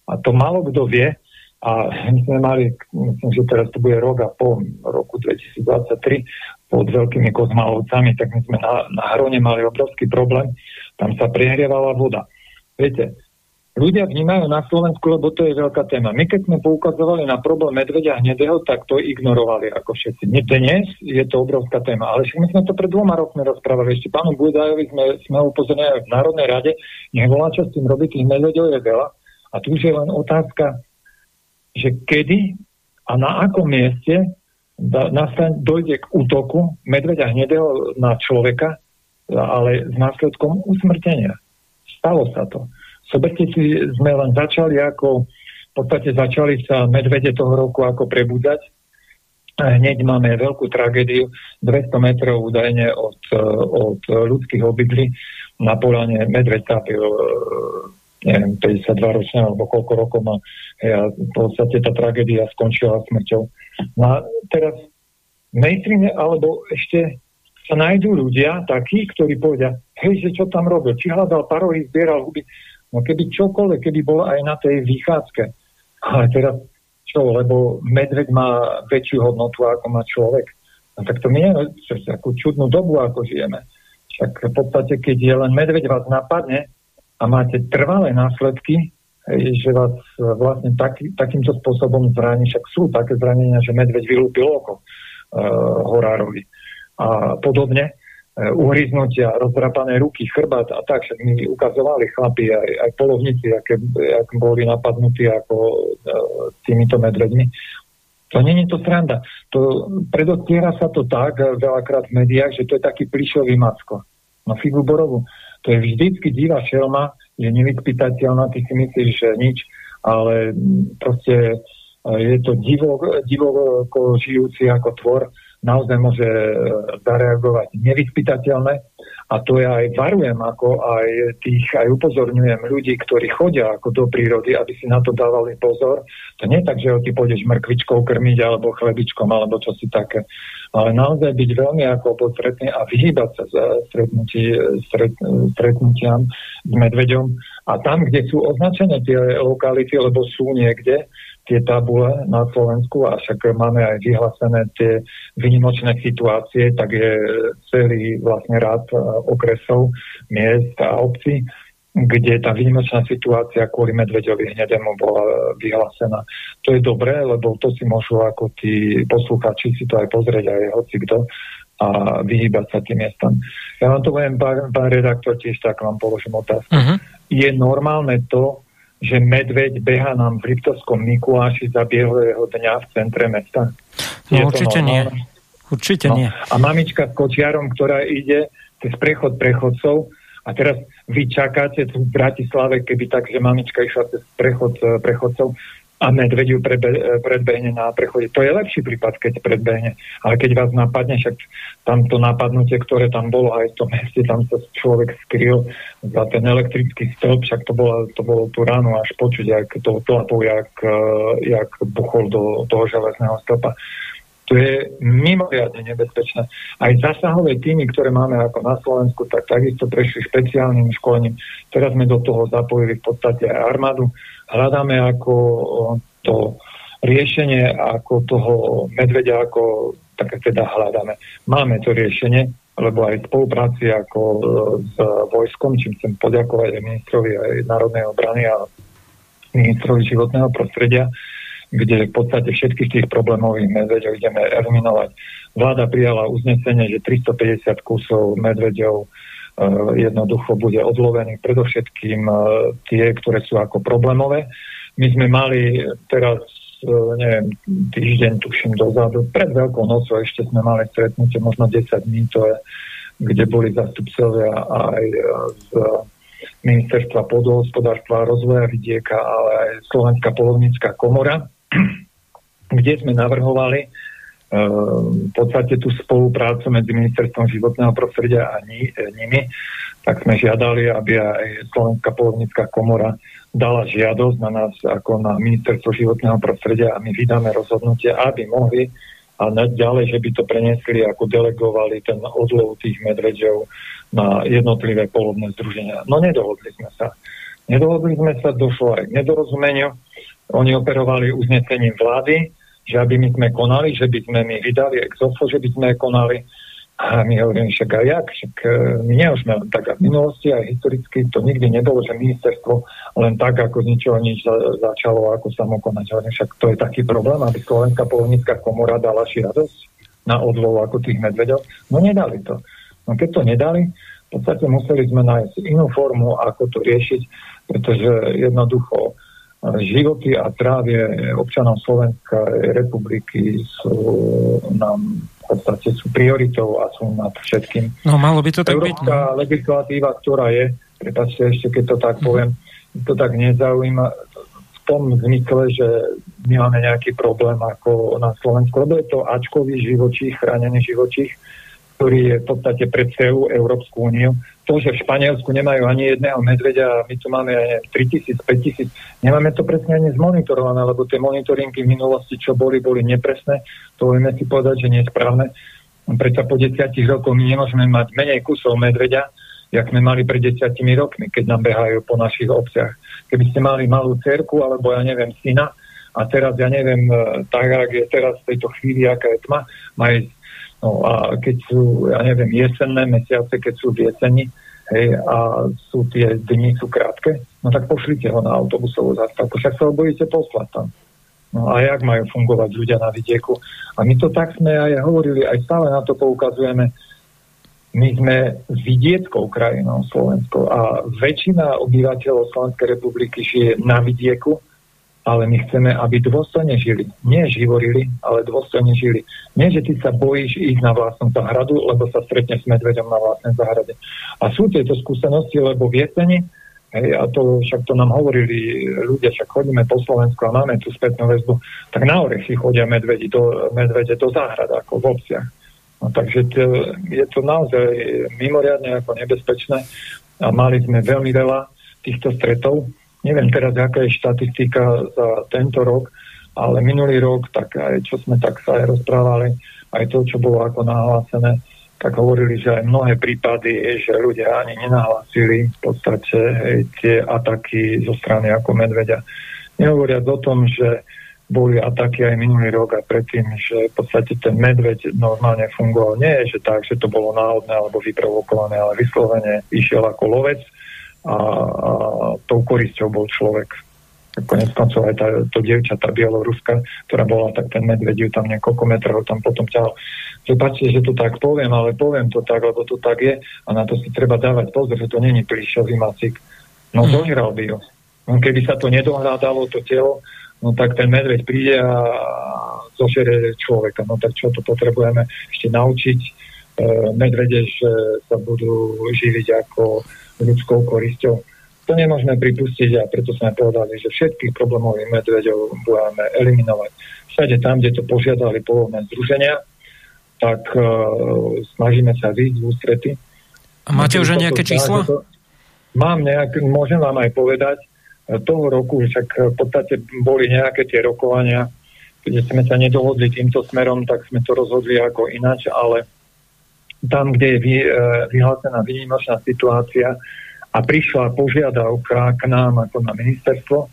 A to málo kto vie. A my sme mali, myslím, že teraz to bude rok a pol, roku 2023, pod veľkými kozmalovcami, tak my sme na, na Hrone mali obrovský problém. Tam sa prehrievala voda. Viete, ľudia vnímajú na Slovensku, lebo to je veľká téma. My keď sme poukazovali na problém medvedia hnedého, tak to ignorovali ako všetci. Dnes je to obrovská téma, ale my sme to pred dvoma rokmi rozprávali. Ešte pánu Bujdajovi sme, sme upozornili v Národnej rade, nech volá čo s tým robí, tých medvedov je veľa. A tu už je len otázka, že kedy a na akom mieste dojde k útoku medveďa hnedého na človeka, ale s následkom usmrtenia. Stalo sa to. Soberte si, sme len začali ako, v podstate začali sa medvede toho roku ako prebudzať. Hneď máme veľkú tragédiu, 200 metrov údajne od, od ľudských obydlí na polane medveď tápil neviem, 52 ročné alebo koľko rokov má. A v podstate tá tragédia skončila smrťou. No a teraz v mainstreame, alebo ešte sa nájdú ľudia takí, ktorí povedia, hej, že čo tam robil, či hľadal parohy, zbieral huby. No keby čokoľvek, keby bol aj na tej výchádzke. Ale teraz čo, lebo medveď má väčšiu hodnotu, ako má človek. No tak to my neviem, akú čudnú dobu, ako žijeme. Však v podstate, keď je len medveď vás napadne a máte trvalé následky, že vás vlastne tak, takýmto spôsobom zraní, však sú také zranenia, že medveď vylúpil oko uh, horárovi a podobne, uhryznutia, rozdrapané ruky, chrbát a tak, však mi ukazovali chlapi aj, aj polovníci, aké, ak boli napadnutí ako uh, týmito medveďmi. To je to sranda. To, predostiera sa to tak veľakrát v médiách, že to je taký plišový macko. No figu borovu. To je vždycky divá šelma, je nevyspytateľná, ty si myslíš, že nič, ale proste e, je to divoko, divoko žijúci ako tvor, naozaj môže e, zareagovať nevyspytateľné a to ja aj varujem, ako aj tých, aj upozorňujem ľudí, ktorí chodia ako do prírody, aby si na to dávali pozor. To nie je tak, že ty pôjdeš mrkvičkou krmiť alebo chlebičkom alebo čo si také. Ale naozaj byť veľmi ako potretný a vyhýbať sa za stretnutí, stret, stretnutiam s medveďom. A tam, kde sú označené tie lokality, lebo sú niekde, tie tabule na Slovensku a však máme aj vyhlásené tie vynimočné situácie, tak je celý vlastne rád e, okresov, miest a obcí, kde tá výnimočná situácia kvôli medveďovi hnedému bola vyhlásená. To je dobré, lebo to si môžu ako tí posluchači si to aj pozrieť aj hoci kto a vyhýbať sa tým miestam. Ja vám to poviem, pán, pán redaktor, tiež tak vám položím otázku. Uh-huh. Je normálne to, že medveď beha nám v Liptovskom Mikuláši za biehlého dňa v centre mesta? No určite nie. Určite no. nie. A mamička s kočiarom, ktorá ide cez prechod prechodcov a teraz vy čakáte tu v Bratislave, keby tak, že mamička išla cez prechod eh, prechodcov, a medveď ju prebe, predbehne na prechode. To je lepší prípad, keď predbehne. Ale keď vás napadne, však tam to napadnutie, ktoré tam bolo aj v tom meste, tam sa človek skryl za ten elektrický stĺp, však to bolo, to bolo tú ránu až počuť, jak to tlapou, jak, jak buchol do toho železného stĺpa. To je mimoriadne nebezpečné. Aj zasahové týmy, ktoré máme ako na Slovensku, tak takisto prešli špeciálnym školením. Teraz sme do toho zapojili v podstate aj armádu hľadáme ako to riešenie ako toho medveďa, ako také teda hľadáme. Máme to riešenie, lebo aj v spolupráci ako e, s vojskom, čím chcem poďakovať aj ministrovi aj národnej obrany a ministrovi životného prostredia, kde v podstate všetkých tých problémových medveďov ideme eliminovať. Vláda prijala uznesenie, že 350 kusov medveďov Eh, jednoducho bude odlovený predovšetkým eh, tie, ktoré sú ako problémové. My sme mali teraz eh, neviem, týždeň, tuším, dozadu, pred Veľkou nocou ešte sme mali stretnutie, možno 10 dní, to je, kde boli zastupcovia aj z ministerstva podhospodárstva a rozvoja vidieka, ale aj Slovenská polovnícká komora, kde sme navrhovali, v podstate tú spoluprácu medzi Ministerstvom životného prostredia a ni, e, nimi, tak sme žiadali, aby aj Slovenská polovnícká komora dala žiadosť na nás ako na Ministerstvo životného prostredia a my vydáme rozhodnutie, aby mohli a ďalej, že by to prenesli ako delegovali ten odlov tých medveďov na jednotlivé polovné združenia. No nedohodli sme sa. Nedohodli sme sa, došlo aj k nedorozumeniu. Oni operovali uznesením vlády, že aby my sme konali, že by sme my vydali exofo, že by sme konali. A my hovoríme, však aj jak, však e, my už len tak v minulosti, aj historicky to nikdy nebolo, že ministerstvo len tak ako z ničoho nič za, začalo ako samokonať. Hovorím, však to je taký problém, aby Slovenská polovnícka komora dala žiadosť na odlov ako tých medveďov. No nedali to. No keď to nedali, v podstate museli sme nájsť inú formu, ako to riešiť, pretože jednoducho životy a zdravie občanov Slovenskej republiky sú nám v podstate sú prioritou a sú nad všetkým. No malo by to tak Európska byť. No. legislatíva, ktorá je, prepáčte ešte, keď to tak poviem, to tak nezaujíma v tom zmysle, že my máme nejaký problém ako na Slovensku, lebo je to Ačkový živočích, chránený živočích, ktorý je v podstate pred EU, Európsku úniu. To, že v Španielsku nemajú ani jedného medveďa, my tu máme aj 3000, 5000, nemáme to presne ani zmonitorované, lebo tie monitoringy v minulosti, čo boli, boli nepresné, to vieme si povedať, že nie je správne. Preto po desiatich rokoch my nemôžeme mať menej kusov medveďa, jak sme mali pred desiatimi rokmi, keď nám behajú po našich obciach. Keby ste mali malú cerku, alebo ja neviem, syna, a teraz, ja neviem, e, tak, ak je teraz v tejto chvíli, aká je tma, majú No a keď sú, ja neviem, jesenné mesiace, keď sú v jeseni, hej, a sú tie dni sú krátke, no tak pošlite ho na autobusovú zastávku, však sa ho bojíte poslať tam. No a jak majú fungovať ľudia na vidieku? A my to tak sme aj hovorili, aj stále na to poukazujeme. My sme vidieckou krajinou Slovenskou a väčšina obyvateľov Slovenskej republiky žije na vidieku ale my chceme, aby dôstojne žili. Nie živorili, ale dôstojne žili. Nie, že ty sa bojíš ísť na vlastnú záhradu, lebo sa stretne s medveďom na vlastnej záhrade. A sú tieto skúsenosti, lebo v jeseni, hej, a to však to nám hovorili ľudia, však chodíme po Slovensku a máme tú spätnú väzbu, tak na orechy chodia medvedi do, medvede do záhrad, ako v obciach. No, takže to, je to naozaj mimoriadne ako nebezpečné a mali sme veľmi veľa týchto stretov Neviem teraz, aká je štatistika za tento rok, ale minulý rok, tak aj čo sme tak sa aj rozprávali, aj to, čo bolo ako nahlásené, tak hovorili, že aj mnohé prípady, že ľudia ani nenahlásili v podstate tie ataky zo strany ako medveďa. Nehovoriac o tom, že boli ataky aj minulý rok a predtým, že v podstate ten medveď normálne fungoval. Nie je, že tak, že to bolo náhodné alebo vyprovokované, ale vyslovene išiel ako lovec a, a tou korisťou bol človek. Konec koncov aj tá, to dievča, tá bieloruska, ktorá bola, tak ten medveď ju tam niekoľko metrov tam potom ťahal. Prepačte, že to tak poviem, ale poviem to tak, lebo to tak je a na to si treba dávať pozor, že to není príšový macik. No mm. dohral by ju. No, keby sa to nedohľadalo, to telo, no tak ten medveď príde a zožere človeka. No tak čo to potrebujeme ešte naučiť e, medvede, že sa budú živiť ako ľudskou korisťou. To nemôžeme pripustiť a preto sme povedali, že všetkých problémových medveďov budeme eliminovať. Všade tam, kde to požiadali polovné združenia, tak uh, snažíme sa výjsť v ústrety. A máte už aj nejaké číslo? To, mám nejak, môžem vám aj povedať, e, toho roku, však v podstate boli nejaké tie rokovania, keď sme sa nedohodli týmto smerom, tak sme to rozhodli ako ináč, ale tam, kde je vy, e, vyhlásená výnimočná situácia a prišla požiadavka k nám ako na ministerstvo,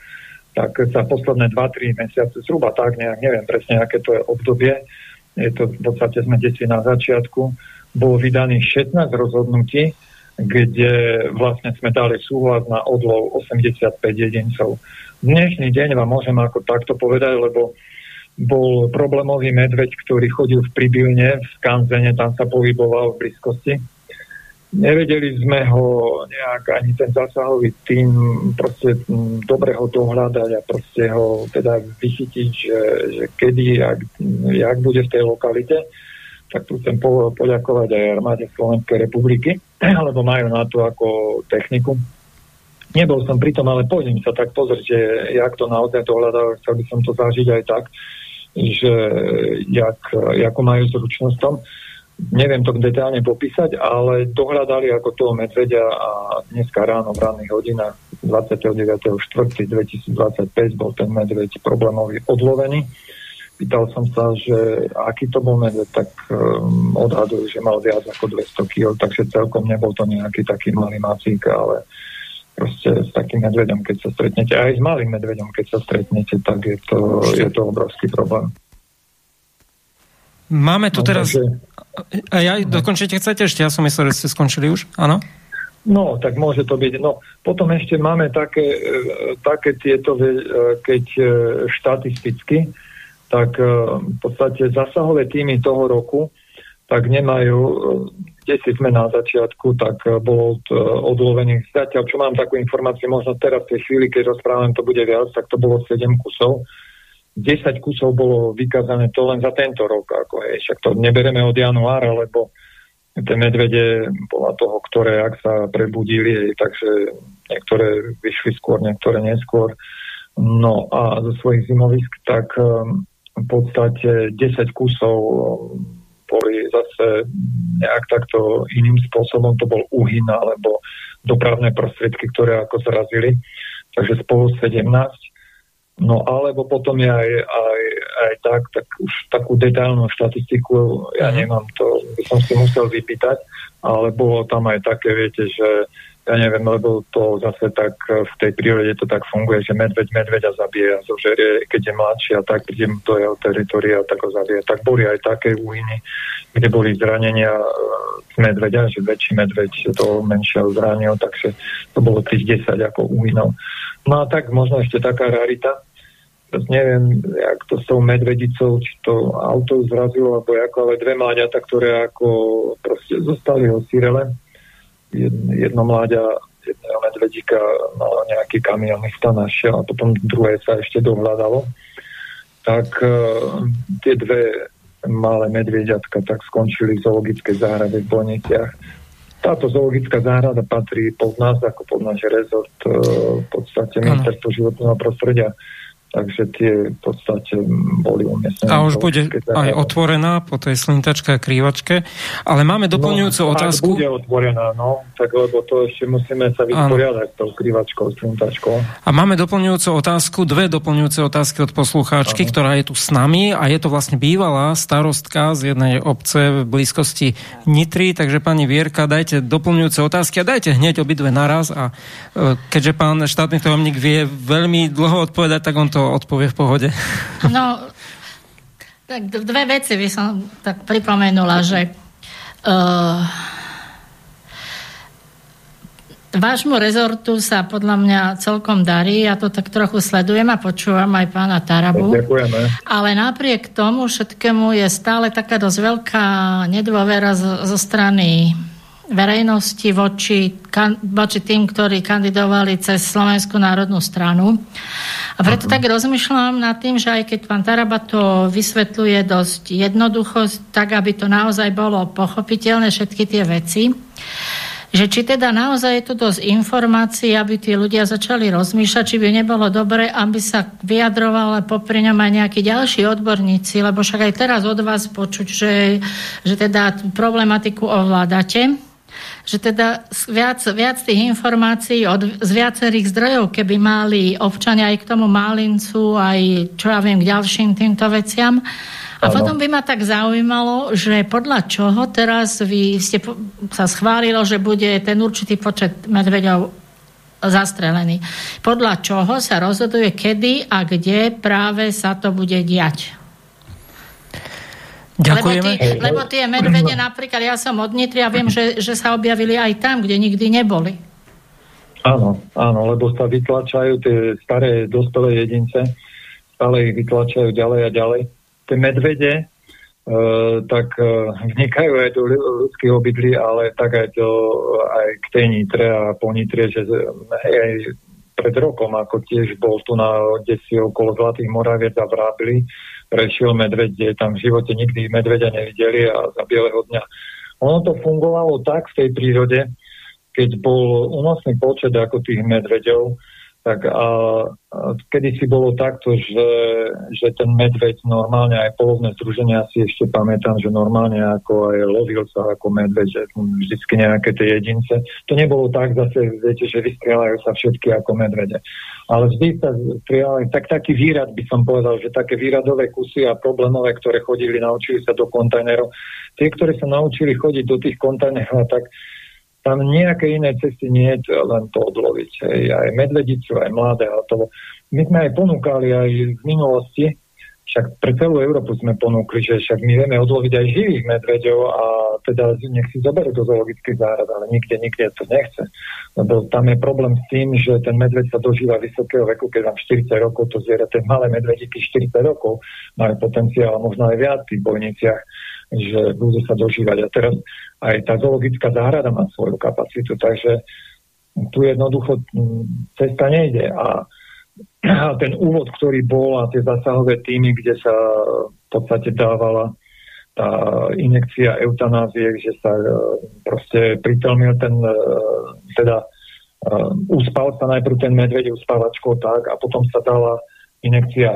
tak za posledné 2-3 mesiace, zhruba tak, nejak, neviem presne, aké to je obdobie, je to v podstate sme deti na začiatku, bolo vydaných 16 rozhodnutí, kde vlastne sme dali súhlas na odlov 85 jedincov. Dnešný deň vám môžem ako takto povedať, lebo bol problémový medveď, ktorý chodil v Pribilne, v Skanzene, tam sa pohyboval v blízkosti. Nevedeli sme ho nejak ani ten zásahový tým proste dobre ho dohľadať a proste ho teda vychytiť, že, že kedy, jak, jak bude v tej lokalite. Tak tu chcem po, poďakovať aj armáde Slovenskej republiky, lebo majú na to ako techniku. Nebol som pri tom, ale pôjdem sa tak pozrieť, že jak to naozaj dohľadal, chcel by som to zažiť aj tak že jak, ako majú zručnosť tam. Neviem to detálne popísať, ale dohľadali ako toho medveďa a dneska ráno v ranných hodinách 29.4.2025 bol ten medveď problémový odlovený. Pýtal som sa, že aký to bol medveď, tak um, odhadujú, že mal viac ako 200 kg, takže celkom nebol to nejaký taký malý macík, ale proste s takým medvedom, keď sa stretnete, aj s malým medvedom, keď sa stretnete, tak je to, je to obrovský problém. Máme tu no, teraz... Takže... A ja dokončite chcete ešte? Ja som myslel, že ste skončili už, áno? No, tak môže to byť. No, potom ešte máme také, e, také tieto, e, keď e, štatisticky, tak v podstate zasahové týmy toho roku tak nemajú, kde si sme na začiatku, tak bolo odlovených, zatiaľ čo mám takú informáciu, možno teraz v tej chvíli, keď rozprávam, to bude viac, tak to bolo 7 kusov. 10 kusov bolo vykázané to len za tento rok, ako je, však to nebereme od januára, lebo tie medvede podľa toho, ktoré ak sa prebudili, takže niektoré vyšli skôr, niektoré neskôr. No a zo svojich zimovisk, tak v podstate 10 kusov boli zase nejak takto iným spôsobom, to bol uhyn alebo dopravné prostriedky, ktoré ako zrazili, takže spolu 17. No alebo potom je aj, aj, aj tak, tak už takú detailnú štatistiku, ja mhm. nemám to, by som si musel vypýtať, ale bolo tam aj také, viete, že ja neviem, lebo to zase tak v tej prírode to tak funguje, že medveď medveďa zabije a zožerie, keď je mladší a tak príde do jeho teritoria, tak ho zabije. Tak boli aj také úhyny, kde boli zranenia e, z medveďa, že väčší medveď to menšieho zranil, takže to bolo tých 10 ako úhynov. No a tak možno ešte taká rarita, neviem, jak to s tou medvedicou, či to auto zrazilo, alebo ako, ale dve mláďata, ktoré ako proste zostali ho sírele. Jedno mláďa jedného medvedíka malo nejaký kamionný stan našiel a potom druhé sa ešte dohľadalo. Tak uh, tie dve malé medvediatka tak skončili v zoologickej záhrade v Boniciach. Táto zoologická záhrada patrí pod nás, ako pod náš rezort, uh, v podstate ministerstvo životného prostredia takže tie v podstate boli umiestnené. A už bude aj otvorená po tej slintačke a krývačke, ale máme no, doplňujúcu no, otázku. bude otvorená, no, tak lebo to ešte musíme sa vysporiadať s tou krývačkou, slintačkou. A máme doplňujúcu otázku, dve doplňujúce otázky od poslucháčky, ano. ktorá je tu s nami a je to vlastne bývalá starostka z jednej obce v blízkosti Nitry, takže pani Vierka, dajte doplňujúce otázky a dajte hneď obidve naraz a e, keďže pán štátny tajomník vie veľmi dlho odpovedať, tak on to to odpovie v pohode. No, tak dve veci by som tak pripomenula, že uh, vášmu rezortu sa podľa mňa celkom darí, ja to tak trochu sledujem a počúvam aj pána Tarabu. Ďakujeme. Ale napriek tomu všetkému je stále taká dosť veľká nedôvera zo, zo strany verejnosti voči, kan, voči tým, ktorí kandidovali cez Slovenskú národnú stranu. A preto uh-huh. tak rozmýšľam nad tým, že aj keď pán Taraba to vysvetľuje dosť jednoducho, tak aby to naozaj bolo pochopiteľné všetky tie veci, že či teda naozaj je to dosť informácií, aby tí ľudia začali rozmýšľať, či by nebolo dobre, aby sa vyjadrovali popri ňom aj nejakí ďalší odborníci, lebo však aj teraz od vás počuť, že, že teda problematiku ovládate že teda viac, viac tých informácií od, z viacerých zdrojov, keby mali občania aj k tomu málincu, aj čo ja viem, k ďalším týmto veciam. A ano. potom by ma tak zaujímalo, že podľa čoho teraz vy ste sa schválilo, že bude ten určitý počet medveďov zastrelený. Podľa čoho sa rozhoduje, kedy a kde práve sa to bude diať? Ďakujeme. Lebo, tí, lebo tie medvede napríklad, ja som od Nitry a viem, že, že sa objavili aj tam, kde nikdy neboli. Áno, áno, lebo sa vytlačajú tie staré dospelé jedince, stále ich vytlačajú ďalej a ďalej. Tie medvede e, tak e, vnikajú aj do ľudských obydlí, ale tak aj, to, aj k tej Nitre a po Nitre, že hej, aj pred rokom, ako tiež bol tu na desi okolo Zlatých Moraviec a prešiel medveď, kde tam v živote nikdy medveďa nevideli a za bieleho dňa. Ono to fungovalo tak v tej prírode, keď bol únosný počet ako tých medveďov, tak a, a kedy si bolo takto, že, že ten medveď normálne aj polovné združenia si ešte pamätám, že normálne ako aj lovil sa ako medveď, že vždycky nejaké tie jedince. To nebolo tak zase, viete, že vystrieľajú sa všetky ako medvede. Ale vždy sa strieľali, tak taký výrad by som povedal, že také výradové kusy a problémové, ktoré chodili, naučili sa do kontajnerov. Tie, ktoré sa naučili chodiť do tých kontajnerov, tak tam nejaké iné cesty nie je len to odloviť. Hej. Aj medvedicu, aj mladé a to. My sme aj ponúkali aj v minulosti, však pre celú Európu sme ponúkli, že však my vieme odloviť aj živých medveďov a teda nech si zoberú do zoologických zárad, ale nikde, nikde to nechce. Lebo tam je problém s tým, že ten medveď sa dožíva vysokého veku, keď mám 40 rokov, to zviera, tie malé medvedíky 40 rokov majú potenciál, možno aj viac v tých bojniciach že budú sa dožívať. A teraz aj tá zoologická záhrada má svoju kapacitu, takže tu jednoducho cesta nejde. A, ten úvod, ktorý bol a tie zásahové týmy, kde sa v podstate dávala tá injekcia eutanázie, že sa e, proste pritelmil ten, e, teda uh, uspal sa najprv ten medveď uspávačkou tak a potom sa dala injekcia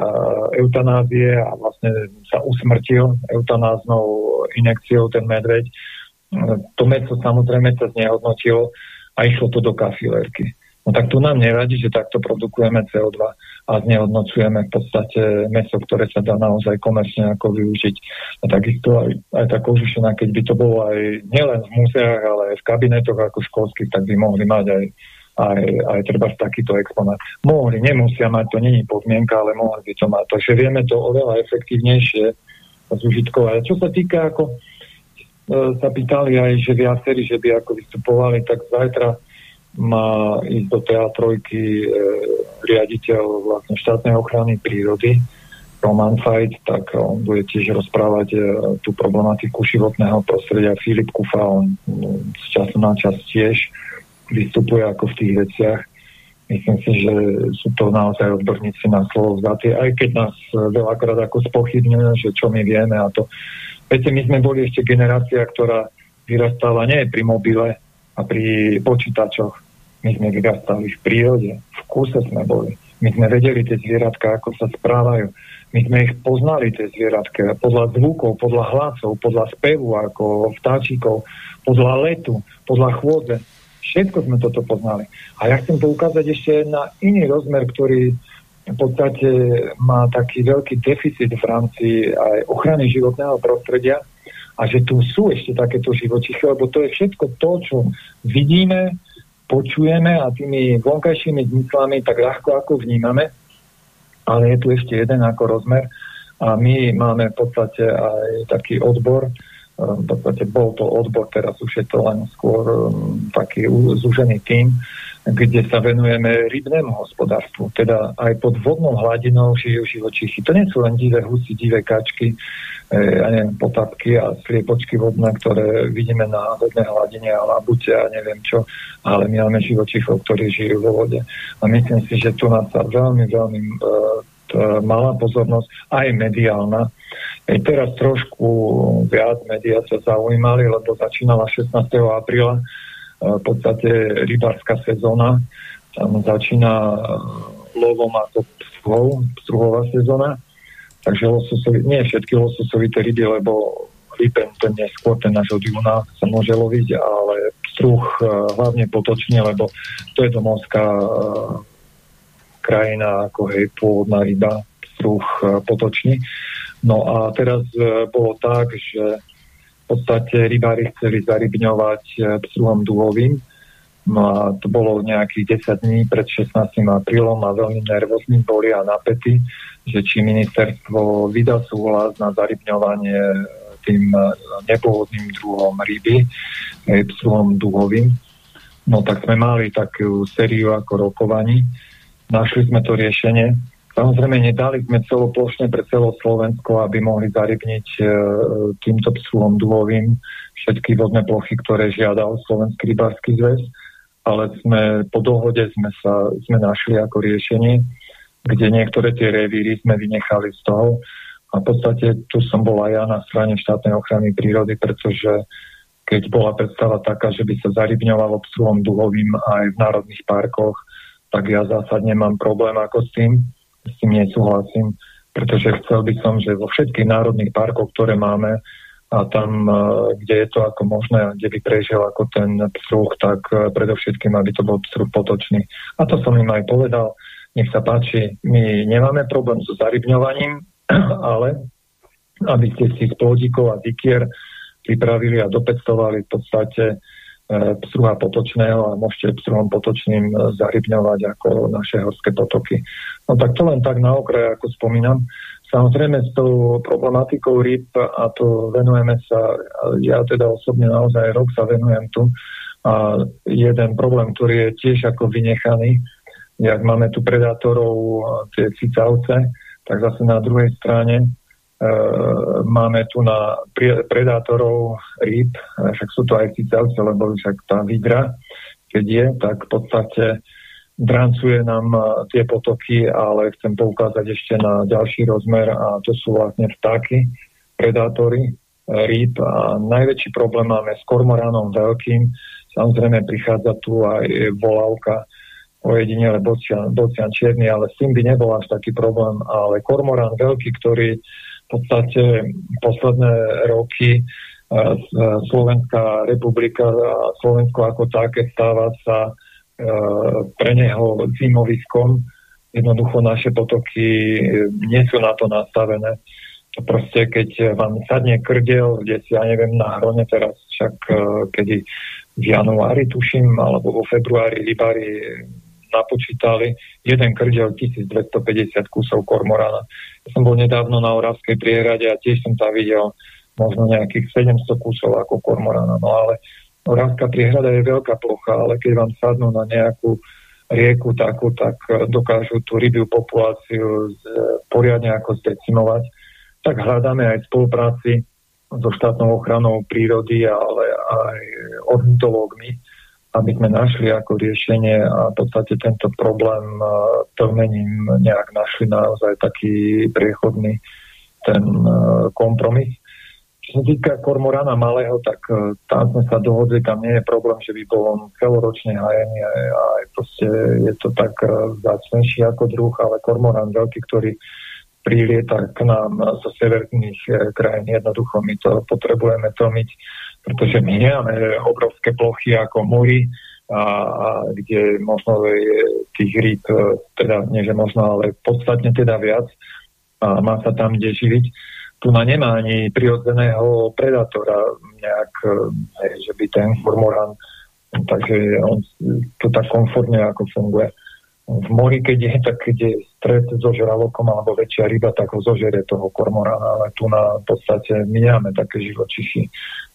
eutanázie a vlastne sa usmrtil eutanáznou injekciou ten medveď. To meso samozrejme sa znehodnotilo a išlo to do kafilerky. No tak tu nám nevadí, že takto produkujeme CO2 a znehodnocujeme v podstate meso, ktoré sa dá naozaj komerčne ako využiť. A takisto aj, aj tá kožušina, keď by to bolo aj nielen v múzeách, ale aj v kabinetoch ako školských, tak by mohli mať aj aj, aj treba takýto exponát. Mohli, nemusia mať, to není podmienka, ale mohli by to mať. Takže vieme to oveľa efektívnejšie zužitkovať. A čo sa týka, ako e, sa pýtali aj, že viacerí, že by ako vystupovali, tak zajtra má ísť do teatrojky e, riaditeľ vlastne štátnej ochrany prírody Roman Fajt, tak on bude tiež rozprávať e, tú problematiku životného prostredia. Filip Kufa, on z času na čas tiež vystupuje ako v tých veciach. Myslím si, že sú to naozaj odborníci na slovo vzaté, aj keď nás veľakrát ako spochybňujú, že čo my vieme a to. Viete, my sme boli ešte generácia, ktorá vyrastala nie pri mobile a pri počítačoch. My sme vyrastali v prírode, v kúse sme boli. My sme vedeli tie zvieratka, ako sa správajú. My sme ich poznali, tie zvieratka, podľa zvukov, podľa hlasov, podľa spevu, ako vtáčikov, podľa letu, podľa chôdze. Všetko sme toto poznali. A ja chcem poukázať ešte na iný rozmer, ktorý v podstate má taký veľký deficit v rámci aj ochrany životného prostredia a že tu sú ešte takéto živočichy, lebo to je všetko to, čo vidíme, počujeme a tými vonkajšími zmyslami tak ľahko ako vnímame, ale je tu ešte jeden ako rozmer a my máme v podstate aj taký odbor, v podstate bol to odbor, teraz už je to len skôr um, taký zúžený tým, kde sa venujeme rybnému hospodárstvu. Teda aj pod vodnou hladinou žijú živočichy. To nie sú len divé husy, divé kačky, e, ja neviem, potapky a sliepočky vodné, ktoré vidíme na vodnej hladine a labute a neviem čo, ale my máme živočichov, ktorí žijú vo vode. A myslím si, že tu nás sa veľmi, veľmi e, malá pozornosť, aj mediálna, aj teraz trošku viac médiá sa zaujímali, lebo začínala 16. apríla e, v podstate rybárska sezóna. Tam začína e, lovom ako pstruhov, pstruhová sezóna. Takže lososovi, nie všetky lososovité ryby, lebo lipen ten neskôr, ten náš od júna sa môže loviť, ale pstruh e, hlavne potočne, lebo to je domovská krajina ako hej, pôvodná ryba, pstruh potočný. No a teraz e, bolo tak, že v podstate rybári chceli zarybňovať e, psúhom dúhovým. No a to bolo nejakých 10 dní pred 16. aprílom a veľmi nervózni boli a napätí, že či ministerstvo vydá súhlas na zarybňovanie tým e, nepôvodným druhom ryby, psúhom dúhovým. No tak sme mali takú sériu ako rokovaní. Našli sme to riešenie, Samozrejme, nedali sme celoplošne pre celé Slovensko, aby mohli zarybniť e, týmto psúhom dúhovým všetky vodné plochy, ktoré žiadal Slovenský rybársky zväz, ale sme po dohode sme, sa, sme našli ako riešenie, kde niektoré tie revíry sme vynechali z toho. A v podstate tu som bol aj ja na strane štátnej ochrany prírody, pretože keď bola predstava taká, že by sa zarybňovalo psúhom duhovým aj v národných parkoch, tak ja zásadne mám problém ako s tým s tým nesúhlasím, pretože chcel by som, že vo všetkých národných parkoch, ktoré máme, a tam, e, kde je to ako možné, kde by prežil ako ten pstruh, tak e, predovšetkým, aby to bol pstruh potočný. A to som im aj povedal. Nech sa páči, my nemáme problém so zarybňovaním, ale aby ste si z plodíkov a dikier pripravili a dopestovali v podstate pstruha potočného a môžete pstruhom potočným e, zarybňovať ako naše horské potoky. No tak to len tak na okraj, ako spomínam. Samozrejme s tou problematikou ryb a to venujeme sa, ja teda osobne naozaj rok sa venujem tu a jeden problém, ktorý je tiež ako vynechaný, jak máme tu predátorov, tie cicavce, tak zase na druhej strane máme tu na predátorov rýb, však sú to aj cicavce, lebo však tá vidra, keď je, tak v podstate drancuje nám tie potoky, ale chcem poukázať ešte na ďalší rozmer a to sú vlastne vtáky, predátory rýb a najväčší problém máme s kormoránom veľkým. Samozrejme prichádza tu aj volávka ojedinele bocian, bocian čierny, ale s tým by nebol až taký problém. Ale kormorán veľký, ktorý podstate posledné roky Slovenská republika a Slovensko ako také stáva sa pre neho zimoviskom. Jednoducho naše potoky nie sú na to nastavené proste keď vám sadne krdel, kde si, ja neviem, na hrone teraz však, e, kedy v januári tuším, alebo vo februári rybári napočítali jeden krdel 1250 kusov kormorana. Ja som bol nedávno na Oravskej priehrade a tiež som tam videl možno nejakých 700 kusov ako kormorana. No ale Oravská priehrada je veľká plocha, ale keď vám sadnú na nejakú rieku takú, tak dokážu tú rybiu populáciu poriadne ako zdecimovať tak hľadáme aj spolupráci so štátnou ochranou prírody, ale aj ornitológmi, aby sme našli ako riešenie a v podstate tento problém plnením nejak našli naozaj taký priechodný ten kompromis. Čo sa týka kormorana malého, tak tam sme sa dohodli, tam nie je problém, že by bol on celoročne hajený a aj proste je to tak zácnejší ako druh, ale kormoran veľký, ktorý prilieta k nám zo severných eh, krajín. Jednoducho my to potrebujeme tlmiť, pretože my nemáme obrovské plochy ako mori, a, a kde možno je tých rýb, eh, teda nie že možno, ale podstatne teda viac a má sa tam kde živiť. Tu na nemá ani prirodzeného predátora nejak, hej, že by ten kormoran, takže on to tak komfortne ako funguje v mori, keď je, tak keď je stred so žralokom alebo väčšia ryba, tak ho zožere toho kormorána, ale tu na podstate my nemáme také živočichy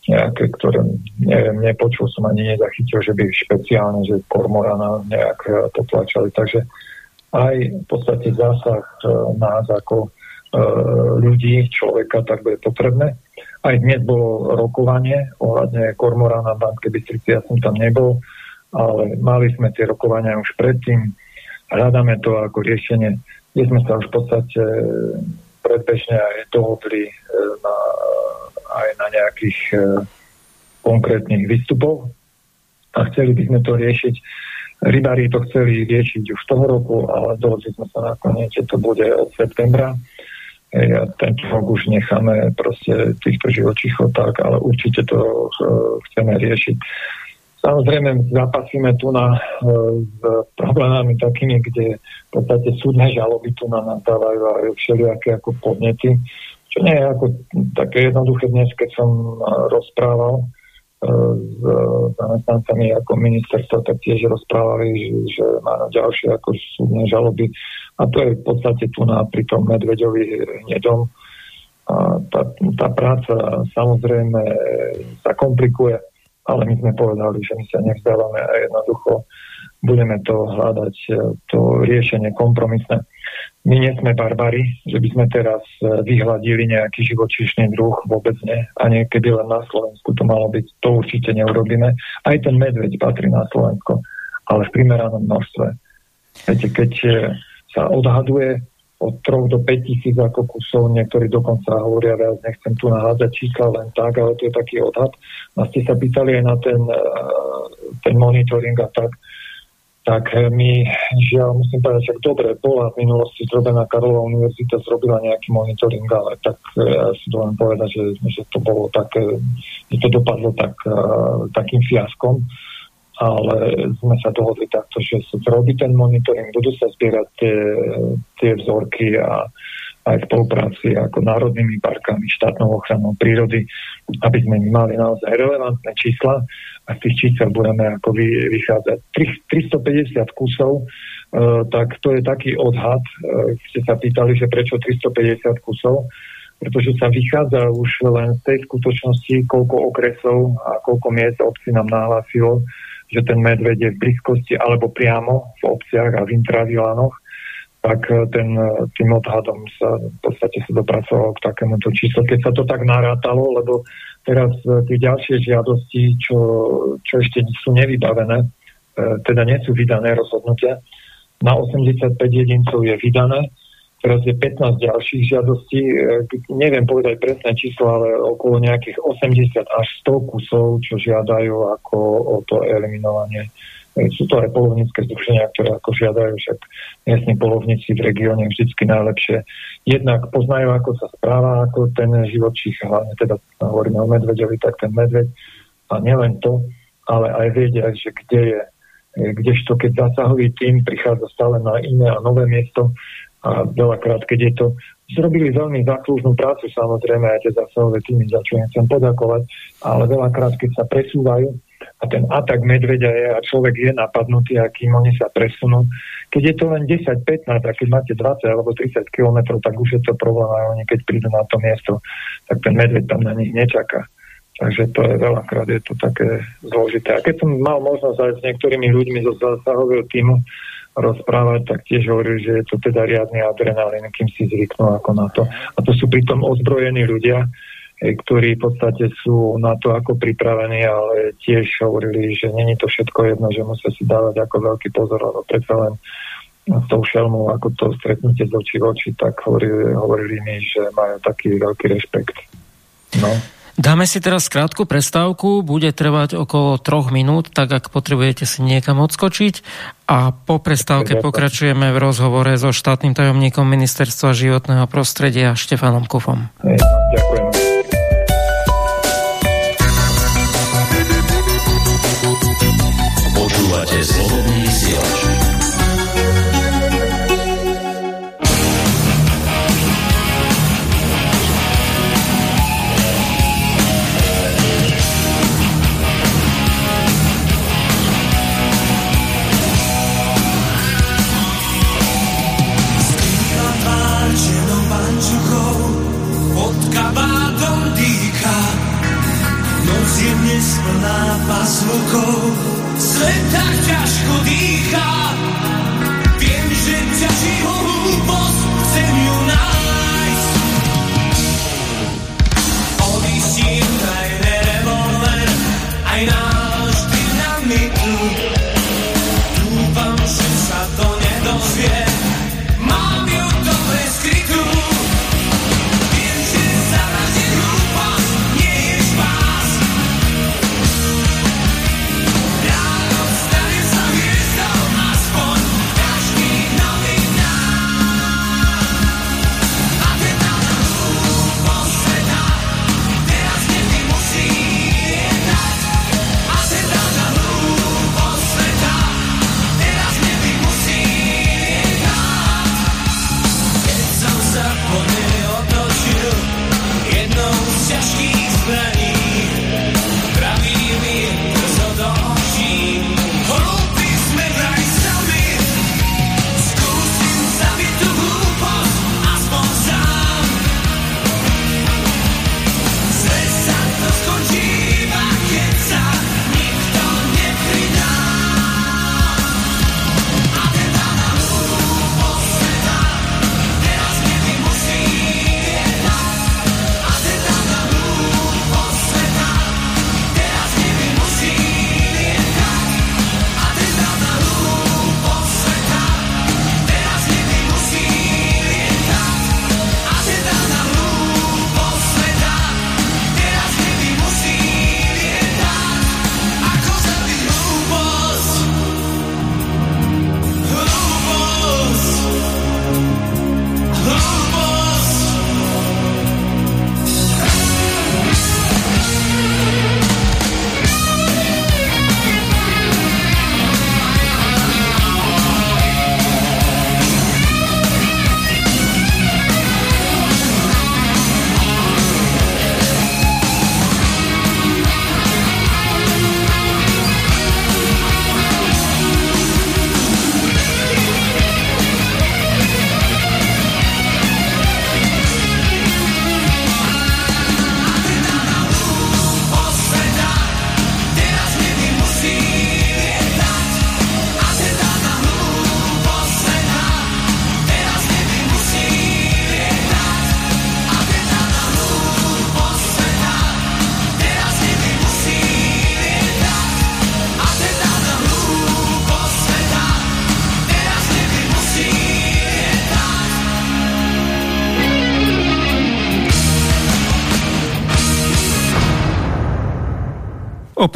nejaké, ktoré neviem, nepočul som ani nezachytil, že by špeciálne, že kormorána nejak e, potlačali. Takže aj v podstate zásah e, nás ako e, ľudí, človeka, tak bude potrebné. Aj dnes bolo rokovanie ohľadne kormorána v Banskej Bystrici, ja som tam nebol, ale mali sme tie rokovania už predtým hľadáme to ako riešenie. My sme sa už v podstate predbežne aj dohodli na, aj na nejakých e, konkrétnych výstupov a chceli by sme to riešiť. Rybári to chceli riešiť už toho roku, ale dohodli sme sa nakoniec, že to bude od septembra. a tento rok už necháme proste týchto živočichov tak, ale určite to e, chceme riešiť. Samozrejme, zapasíme tu na, e, s problémami takými, kde v podstate súdne žaloby tu na nás dávajú aj všelijaké ako podnety, čo nie je ako také jednoduché dnes, keď som e, rozprával e, s zamestnancami ako ministerstva, tak tiež rozprávali, že, že má ďalšie ako súdne žaloby. A to je v podstate tu na pri tom Medveďovi hnedom. A tá, tá práca samozrejme sa komplikuje ale my sme povedali, že my sa nevzdávame a jednoducho budeme to hľadať, e, to riešenie kompromisné. My nie sme barbari, že by sme teraz e, vyhľadili nejaký živočíšny druh, vôbec nie. A niekedy len na Slovensku to malo byť, to určite neurobíme. Aj ten medveď patrí na Slovensko, ale v primeranom množstve. Viete, keď e, sa odhaduje od 3 do 5 tisíc ako kusov, niektorí dokonca hovoria viac, nechcem tu nahádzať čísla len tak, ale to je taký odhad. A ste sa pýtali aj na ten, eh, ten monitoring a tak, tak my, žiaľ, musím povedať, že dobre, bola v minulosti zrobená Karolová univerzita, zrobila nejaký monitoring, ale tak eh, ja si dovolím povedať, že, že to bolo také, že to dopadlo tak, takým fiaskom. Ale sme sa dohodli takto, že sa zrobí ten monitoring, budú sa zbierať tie, tie vzorky a aj v spolupráci ako národnými parkami, štátnou ochranou prírody, aby sme mali naozaj relevantné čísla a z tých čísel budeme ako vy, vychádzať. 350 kusov, e, tak to je taký odhad, e, ste sa pýtali, že prečo 350 kusov, pretože sa vychádza už len z tej skutočnosti, koľko okresov a koľko miest obci nám nahlásilo, že ten medveď je v blízkosti alebo priamo v obciach a v intravilánoch. tak ten, tým odhadom sa v podstate sa dopracoval k takémuto číslu. Keď sa to tak narátalo, lebo teraz tie ďalšie žiadosti, čo, čo ešte sú nevybavené, teda nie sú vydané rozhodnutia, na 85 jedincov je vydané, teraz je 15 ďalších žiadostí, e, neviem povedať presné číslo, ale okolo nejakých 80 až 100 kusov, čo žiadajú ako o to eliminovanie. E, sú to aj polovnícke združenia, ktoré ako žiadajú, však miestni polovníci v regióne vždycky najlepšie. Jednak poznajú, ako sa správa, ako ten živočích, hlavne teda hovoríme o medveďovi, tak ten medveď. A nielen to, ale aj vedia, že kde je kdežto keď zásahový tým prichádza stále na iné a nové miesto a veľakrát, keď je to zrobili veľmi zaslúžnú prácu, samozrejme aj tie zásahové týmy, za čo chcem podakovať, ale veľakrát, keď sa presúvajú a ten atak medveďa je a človek je napadnutý a kým oni sa presunú, keď je to len 10-15 a keď máte 20 alebo 30 km, tak už je to problém a oni keď prídu na to miesto, tak ten medveď tam na nich nečaká. Takže to je veľakrát je to také zložité. A keď som mal možnosť aj s niektorými ľuďmi zo zásahového týmu rozprávať, tak tiež hovorili, že je to teda riadny adrenalín, kým si zvyknú ako na to. A to sú pritom ozbrojení ľudia, ktorí v podstate sú na to ako pripravení, ale tiež hovorili, že není to všetko jedno, že musia si dávať ako veľký pozor, ale predsa len s tou šelmou, ako to stretnutie z očí v oči, tak hovorili, hovorili mi, že majú taký veľký rešpekt. No. Dáme si teraz krátku prestávku, bude trvať okolo troch minút, tak ak potrebujete si niekam odskočiť a po prestávke pokračujeme v rozhovore so štátnym tajomníkom Ministerstva životného prostredia Štefanom Kufom. Ďakujem.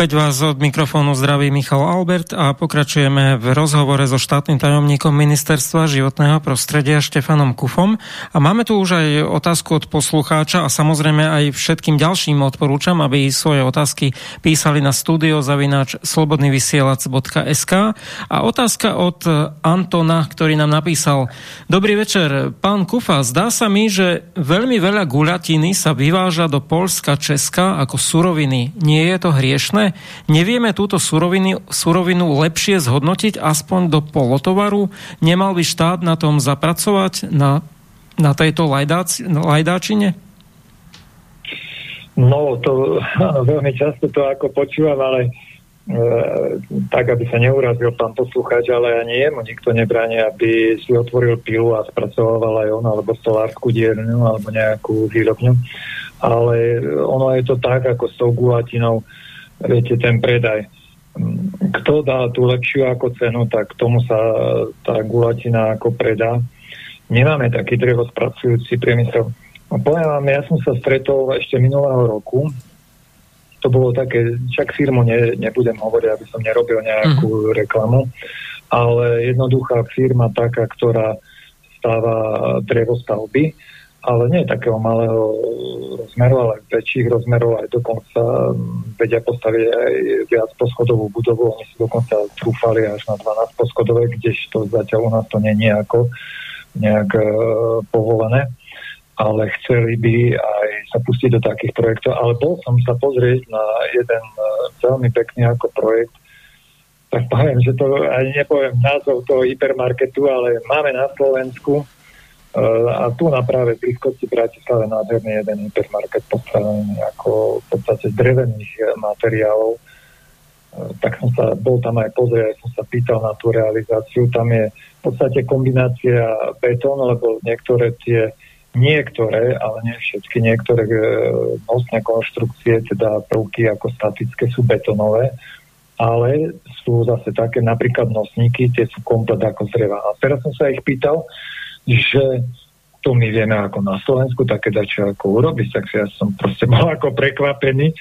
Opäť vás od mikrofónu zdraví Michal Albert a pokračujeme v rozhovore so štátnym tajomníkom Ministerstva životného prostredia Štefanom Kufom. A máme tu už aj otázku od poslucháča a samozrejme aj všetkým ďalším odporúčam, aby svoje otázky písali na studiozavináč slobodnyvysielac.sk A otázka od Antona, ktorý nám napísal Dobrý večer, pán Kufa, zdá sa mi, že veľmi veľa guľatiny sa vyváža do Polska, Česka ako suroviny. Nie je to hriešne? Nevieme túto surovinu, surovinu lepšie zhodnotiť aspoň do polotovaru? Nemal by štát na tom zapracovať na, na tejto lajdáci, lajdáčine? No, to veľmi často to ako počúvam, ale e, tak, aby sa neurazil pán poslucháč, ale ani jemu nikto nebráni, aby si otvoril pilu a spracoval aj on, alebo solárskú dierňu, alebo nejakú výrobňu. Ale ono je to tak, ako s tou gulatinou viete, ten predaj. Kto dá tú lepšiu ako cenu, tak tomu sa tá gulatina ako predá. Nemáme taký drevospracujúci priemysel. No, poviem vám, ja som sa stretol ešte minulého roku, to bolo také, však firmu ne, nebudem hovoriť, aby som nerobil nejakú mm. reklamu, ale jednoduchá firma taká, ktorá stáva drevostavby, ale nie takého malého rozmeru, ale väčších rozmerov, aj dokonca mm, vedia postaviť aj viac poschodovú budovu, oni si dokonca trúfali až na 12 poschodové, kdežto zatiaľ u nás to nie je nejako nejak e, povolené, ale chceli by aj sa pustiť do takých projektov, ale bol som sa pozrieť na jeden e, veľmi pekný ako projekt, tak poviem, že to ani nepoviem názov toho hypermarketu, ale máme na Slovensku a tu na práve Skotci Bratislave nádherný jeden hypermarket postavený ako v podstate z drevených eh, materiálov. Eh, tak som sa, bol tam aj pozrieť, som sa pýtal na tú realizáciu. Tam je v podstate kombinácia betón, lebo niektoré tie niektoré, ale nie všetky, niektoré eh, nosné konštrukcie, teda prvky ako statické sú betonové, ale sú zase také napríklad nosníky, tie sú komplet ako z dreva. A teraz som sa ich pýtal, že to my vieme ako na Slovensku také dačo ako urobiť, tak ja som proste bol ako prekvapený.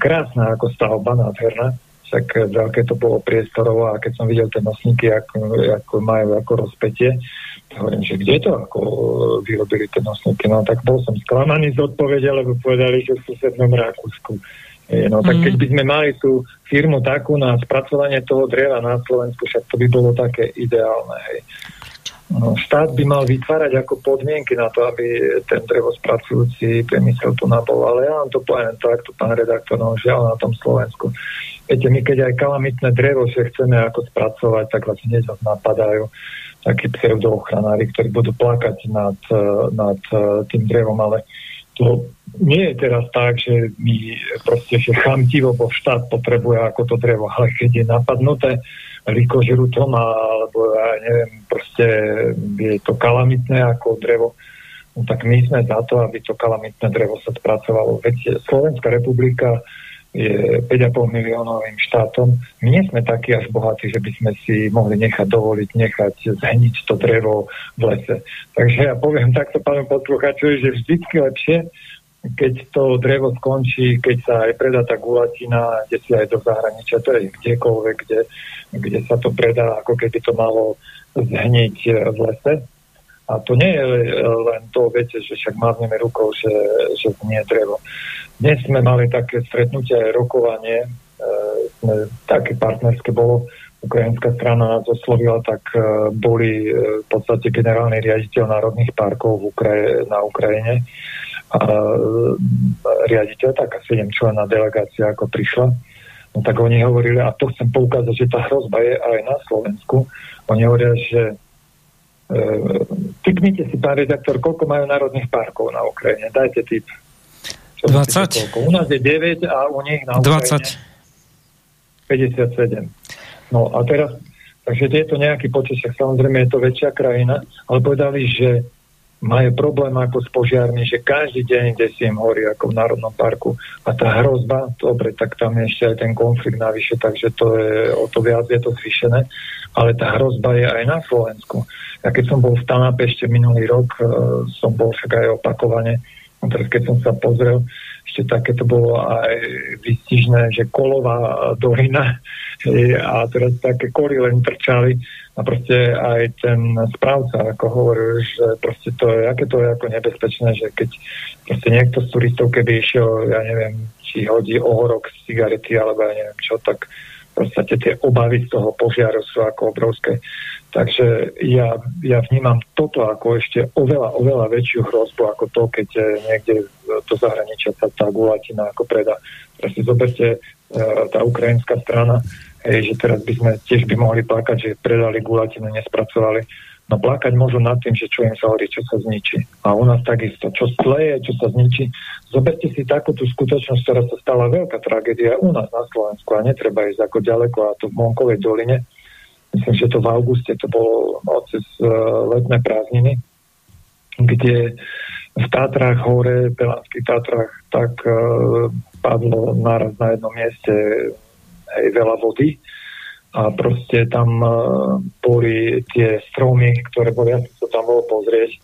Krásna ako stavba, nádherná, tak veľké to bolo priestorovo a keď som videl tie nosníky, ako, ako majú ako rozpetie, hovorím, že kde to ako vyrobili tie nosníky, no tak bol som sklamaný z odpovede, lebo povedali, že v susednom Rakúsku. No tak keď mhm. by sme mali tú firmu takú na spracovanie toho dreva na Slovensku, však to by bolo také ideálne. Hej. No, štát by mal vytvárať ako podmienky na to, aby ten drevospracujúci priemysel tu nabol. Ale ja vám to poviem takto, pán redaktor, no žiaľ na tom Slovensku. Viete, my keď aj kalamitné drevo že chceme ako spracovať, tak vlastne hneď napadajú takí pseudoochranári, ktorí budú plakať nad, nad tým drevom, ale to nie je teraz tak, že my proste, že chamtivo, bo štát potrebuje ako to drevo, ale keď je napadnuté, likožrutom alebo ja neviem, proste je to kalamitné ako drevo, no tak my sme za to, aby to kalamitné drevo sa spracovalo. Veď Slovenská republika je 5,5 miliónovým štátom. My nie sme takí až bohatí, že by sme si mohli nechať dovoliť, nechať zhniť to drevo v lese. Takže ja poviem takto pánu posluchačovi, že vždycky lepšie, keď to drevo skončí, keď sa aj predá tá gulatina, kde si aj do zahraničia, to je kdekoľvek, kde kde sa to predá, ako keby to malo zhniť e, v lese. A to nie je len to, viete, že však mázneme rukou, že, že znie drevo. Dnes sme mali také stretnutie aj rokovanie, e, sme, také partnerské bolo, ukrajinská strana nás oslovila, tak e, boli e, v podstate generálny riaditeľ národných parkov v Ukraj- na Ukrajine a e, riaditeľ, taká 7 člená delegácia, ako prišla No tak oni hovorili, a to chcem poukázať, že tá hrozba je aj na Slovensku. Oni hovoria, že e, typnite si, pán redaktor, koľko majú národných parkov na Ukrajine. Dajte typ. Čo 20. U nás je 9 a u nich na Ukrajine 57. No a teraz, takže je to nejaký počet, samozrejme je to väčšia krajina, ale povedali, že majú problém ako s požiarmi, že každý deň, kde si im horí ako v Národnom parku a tá hrozba, dobre, tak tam je ešte aj ten konflikt navyše, takže to je, o to viac je to zvýšené, ale tá hrozba je aj na Slovensku. Ja keď som bol v Tanape ešte minulý rok, e, som bol však aj opakovane, teraz keď som sa pozrel, ešte také to bolo aj vystižné, že kolová dolina a teraz také kory len trčali. A proste aj ten správca ako hovoril, že proste to je, aké to je ako nebezpečné, že keď proste niekto z turistov, keby išiel, ja neviem, či hodí ohorok z cigarety alebo ja neviem čo, tak podstate tie obavy z toho požiaru sú ako obrovské. Takže ja, ja vnímam toto ako ešte oveľa, oveľa väčšiu hrozbu ako to, keď niekde do zahraničia sa tá gulatina ako predá. Proste zoberte e, tá ukrajinská strana, hej, že teraz by sme tiež by mohli plakať, že predali gulatinu, nespracovali. No plakať môžu nad tým, že čo im sa hovorí, čo sa zničí. A u nás takisto. Čo stleje, čo sa zničí. Zoberte si takúto skutočnosť, ktorá sa stala veľká tragédia u nás na Slovensku a netreba ísť ako ďaleko a to v Monkovej doline. Myslím, že to v auguste to bolo no, cez uh, letné prázdniny, kde v Tátrach hore, v Belanských Tátrach, tak uh, padlo naraz na jednom mieste aj veľa vody a proste tam uh, boli tie stromy, ktoré boli, ja som sa tam bol pozrieť,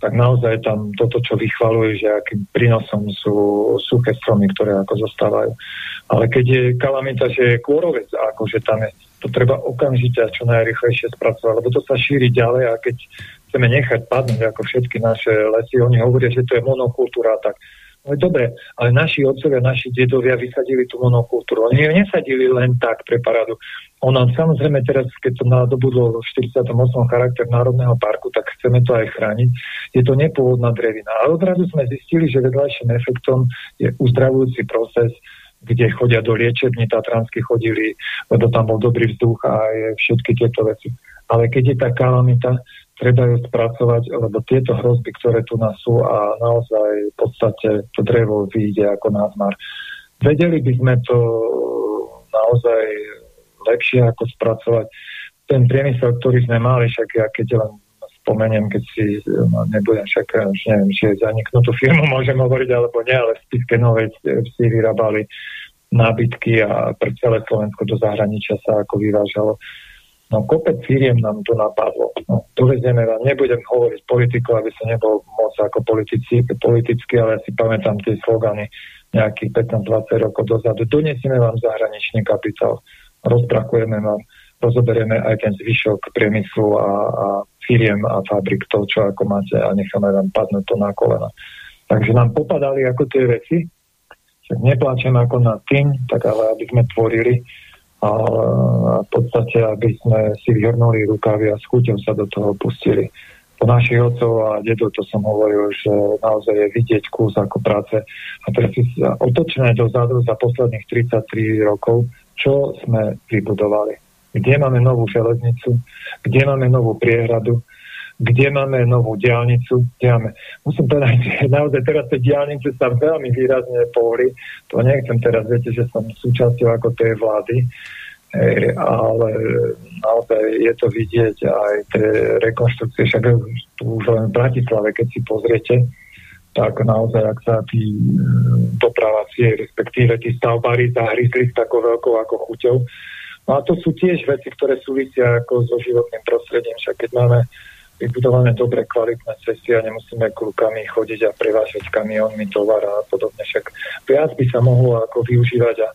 tak naozaj tam toto, čo vychvalujú, že akým prínosom sú suché stromy, ktoré ako zostávajú. Ale keď je kalamita, že je kôrovec, ako že tam je, to treba okamžite a čo najrychlejšie spracovať, lebo to sa šíri ďalej a keď chceme nechať padnúť ako všetky naše lesy, oni hovoria, že to je monokultúra, tak No dobre, ale naši otcovia, naši dedovia vysadili tú monokultúru. Oni ju nesadili len tak pre paradu. Ono samozrejme teraz, keď to nadobudlo v 48. charakter Národného parku, tak chceme to aj chrániť. Je to nepôvodná drevina. Ale odrazu sme zistili, že vedľajším efektom je uzdravujúci proces, kde chodia do liečební, Tatransky chodili, lebo tam bol dobrý vzduch a všetky tieto veci. Ale keď je tá kalamita, treba ju spracovať, lebo tieto hrozby, ktoré tu nás sú a naozaj v podstate to drevo vyjde ako názmar. Vedeli by sme to naozaj lepšie ako spracovať. Ten priemysel, ktorý sme mali, však ja keď len spomeniem, keď si no, nebudem však, neviem, či zaniknutú firmu môžem hovoriť, alebo nie, ale v Spiske Novej si vyrábali nábytky a pre celé Slovensko do zahraničia sa ako vyvážalo No kopec firiem nám to napadlo. No, dovezieme vám, nebudem hovoriť politiku, aby som nebol moc ako politici, politicky, ale ja si pamätám tie slogany nejakých 15-20 rokov dozadu. Donesieme vám zahraničný kapitál, rozbrakujeme vám, rozoberieme aj ten zvyšok priemyslu a, a firiem a fabrik, to, čo ako máte a necháme vám padnúť to na kolena. Takže nám popadali ako tie veci, však nepláčem ako nad tým, tak ale aby sme tvorili a v podstate, aby sme si vyhrnuli rukávy a s chuťou sa do toho pustili. Po našich otcov a dedov to som hovoril, že naozaj je vidieť kus ako práce. A si otočené dozadu za posledných 33 rokov, čo sme vybudovali. Kde máme novú železnicu, kde máme novú priehradu, kde máme novú diálnicu, kde máme... Musím povedať, že naozaj teraz tie diálnice sa veľmi výrazne pohli. To nechcem teraz, viete, že som súčasťou ako tej vlády, Hej, ale naozaj je to vidieť aj tie rekonštrukcie, však tu už len v Bratislave, keď si pozriete, tak naozaj, ak sa tí dopravacie, respektíve tí stavbári zahryzli s takou veľkou ako chuťou. No a to sú tiež veci, ktoré súvisia ako so životným prostredím, však keď máme vybudované dobre kvalitné cesty a nemusíme krukami chodiť a prevážať kamionmi tovar a podobne. Však viac by sa mohlo ako využívať a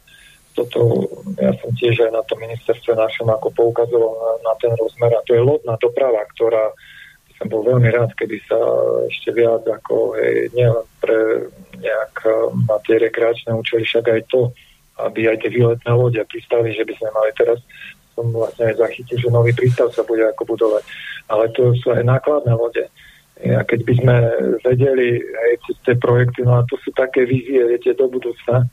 toto, ja som tiež aj na to ministerstve našom ako poukazoval na, na ten rozmer a to je lodná doprava, ktorá som bol veľmi rád, keby sa ešte viac ako hej, nielen pre nejak na tie rekreačné účely, však aj to, aby aj tie výletné lode pristali, že by sme mali teraz som vlastne zachytil, že nový prístav sa bude ako budovať. Ale to sú aj nákladné lode. A keď by sme vedeli aj cez tie projekty, no a to sú také vízie, viete, do budúcna,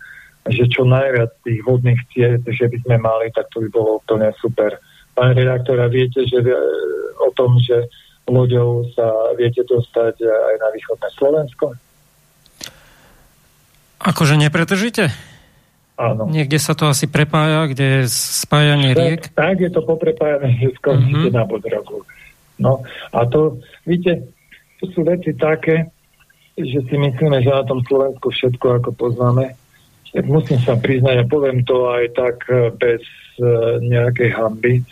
že čo najviac tých vodných ciest, že by sme mali, tak to by bolo úplne super. Pán redaktor, a viete, že o tom, že loďou sa viete dostať aj na východné Slovensko? Akože nepretržite? Áno. Niekde sa to asi prepája, kde je spájanie tak, riek? Tak je to poprepájane, že skončíte uh-huh. na Bodrogu. No a to, víte, to sú veci také, že si myslíme, že na tom Slovensku všetko ako poznáme. Musím sa priznať a poviem to aj tak eh, bez uh, nejakej hamby.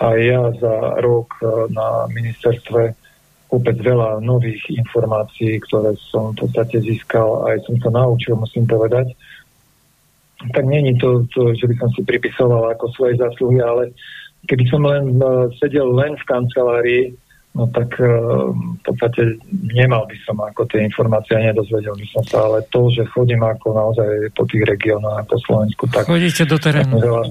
A ja za rok uh, na ministerstve kopec veľa nových informácií, ktoré som v podstate získal, aj som sa naučil, musím povedať. Tak není to, to, že by som si pripisoval ako svoje zasluhy, ale keby som len uh, sedel len v kancelárii, no tak uh, v podstate nemal by som ako tie informácie nedozvedel by som sa, ale to, že chodím ako naozaj po tých regiónoch po Slovensku, tak... Chodíte do terénu. Veľa,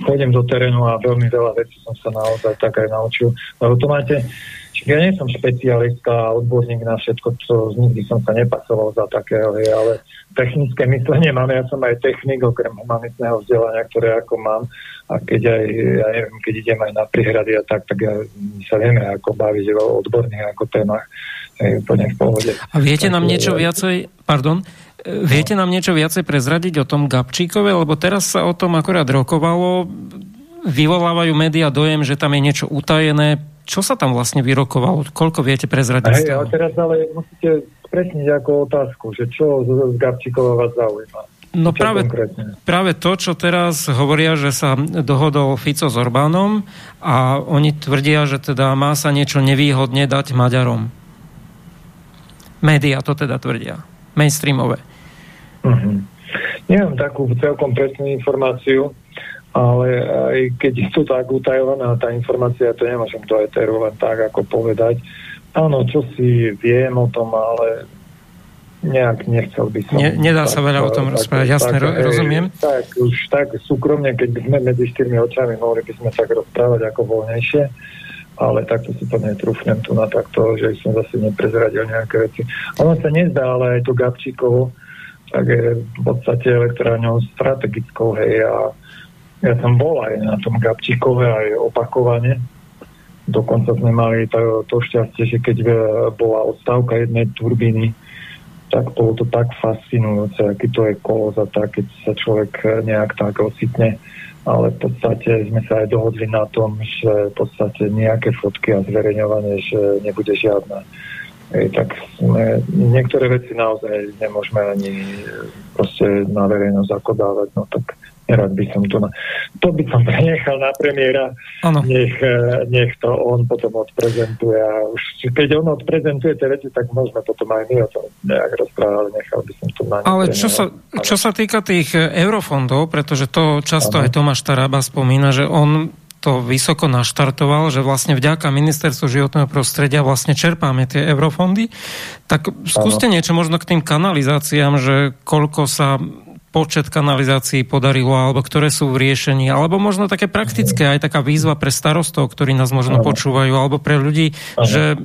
chodím do terénu a veľmi veľa vecí som sa naozaj tak aj naučil. Lebo to máte, ja nie som špecialista a odborník na všetko, čo nikdy som sa nepasoval za takého, ale technické myslenie mám, ja som aj technik, okrem humanitného vzdelania, ktoré ako mám a keď aj, ja neviem, keď idem aj na príhrady a tak, tak ja, sa vieme ako baviť o odborných ako témach, je úplne v pohode. A viete nám niečo viacej, pardon, Viete nám niečo viacej prezradiť o tom Gabčíkove? Lebo teraz sa o tom akorát rokovalo. Vyvolávajú médiá dojem, že tam je niečo utajené. Čo sa tam vlastne vyrokovalo? Koľko viete prezradiť? Hej, a teraz ale musíte presniť ako otázku, že čo z Gabčíkova vás zaujíma. No práve, práve to, čo teraz hovoria, že sa dohodol Fico s Orbánom a oni tvrdia, že teda má sa niečo nevýhodne dať Maďarom. Média to teda tvrdia. Mainstreamové. Uh-huh. Nemám takú celkom presnú informáciu, ale aj keď je to tak utajovaná tá informácia, to nemôžem to aj len tak ako povedať. Áno, čo si viem o tom, ale nejak nechcel by som. Ne, nedá tak, sa veľa o tom tak, rozprávať, jasne, tak, rozumiem. Tak, už tak súkromne, keď by sme medzi štyrmi očami mohli by sme tak rozprávať ako voľnejšie, ale takto si to netrúfnem tu na takto, že som zase neprezradil nejaké veci. Ono sa nezdá, ale aj to Gabčíkovo, tak je v podstate elektrárňou strategickou, hej, a ja som bol aj na tom Gabčíkove, aj opakovane. Dokonca sme mali to, to šťastie, že keď bola odstávka jednej turbíny, tak bolo to tak fascinujúce, aký to je kolos a tak, keď sa človek nejak tak ocitne. Ale v podstate sme sa aj dohodli na tom, že v podstate nejaké fotky a zverejňovanie, že nebude žiadne Ej, tak sme, niektoré veci naozaj nemôžeme ani proste na verejnosť ako dávať, no tak nerad by som to na... To by som prenechal na premiéra, nech, nech to on potom odprezentuje a už keď on odprezentuje tie veci, tak môžeme potom aj my o tom nejak rozprávať, ale nechal by som to na Ale čo sa, čo sa týka tých eurofondov, pretože to často ano. aj Tomáš Taraba spomína, že on to vysoko naštartoval, že vlastne vďaka ministerstvu životného prostredia vlastne čerpáme tie eurofondy. Tak skúste ano. niečo možno k tým kanalizáciám, že koľko sa počet kanalizácií podarilo, alebo ktoré sú v riešení, alebo možno také praktické, aj taká výzva pre starostov, ktorí nás možno počúvajú, alebo pre ľudí, že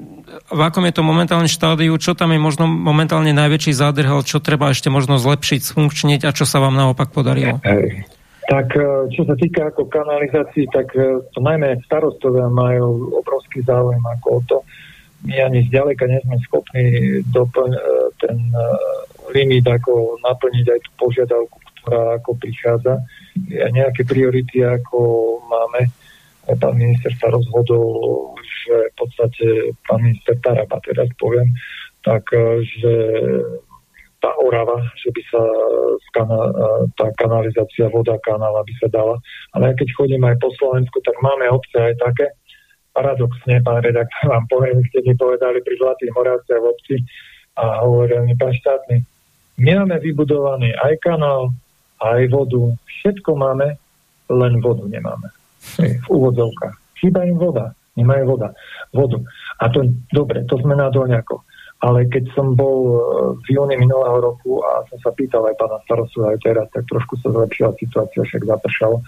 v akom je to momentálne štádiu, čo tam je možno momentálne najväčší zádrhel, čo treba ešte možno zlepšiť, sfunkčniť a čo sa vám naopak podarilo? Tak e, čo sa týka ako kanalizácií, tak e, to najmä starostovia majú obrovský záujem ako o to. My ani zďaleka nie sme schopní doplň, e, ten limit ako naplniť aj tú požiadavku, ktorá ako prichádza. A nejaké priority ako máme, pán minister sa rozhodol, že v podstate pán minister Taraba teraz poviem, tak že tá Orava, že by sa kana, tá kanalizácia, voda, kanál, aby sa dala. Ale keď chodím aj po Slovensku, tak máme obce aj také. Paradoxne, pán redaktor, vám poviem, ste mi povedali pri Zlatých Moravciach v obci a hovoril mi pán štátny, my máme vybudovaný aj kanál, aj vodu, všetko máme, len vodu nemáme. V úvodzovkách. Chýba im voda, nemajú voda, vodu. A to, dobre, to sme na doňakoch ale keď som bol e, v júni minulého roku a som sa pýtal aj pána starostu aj teraz, tak trošku sa zlepšila situácia, však zapršalo.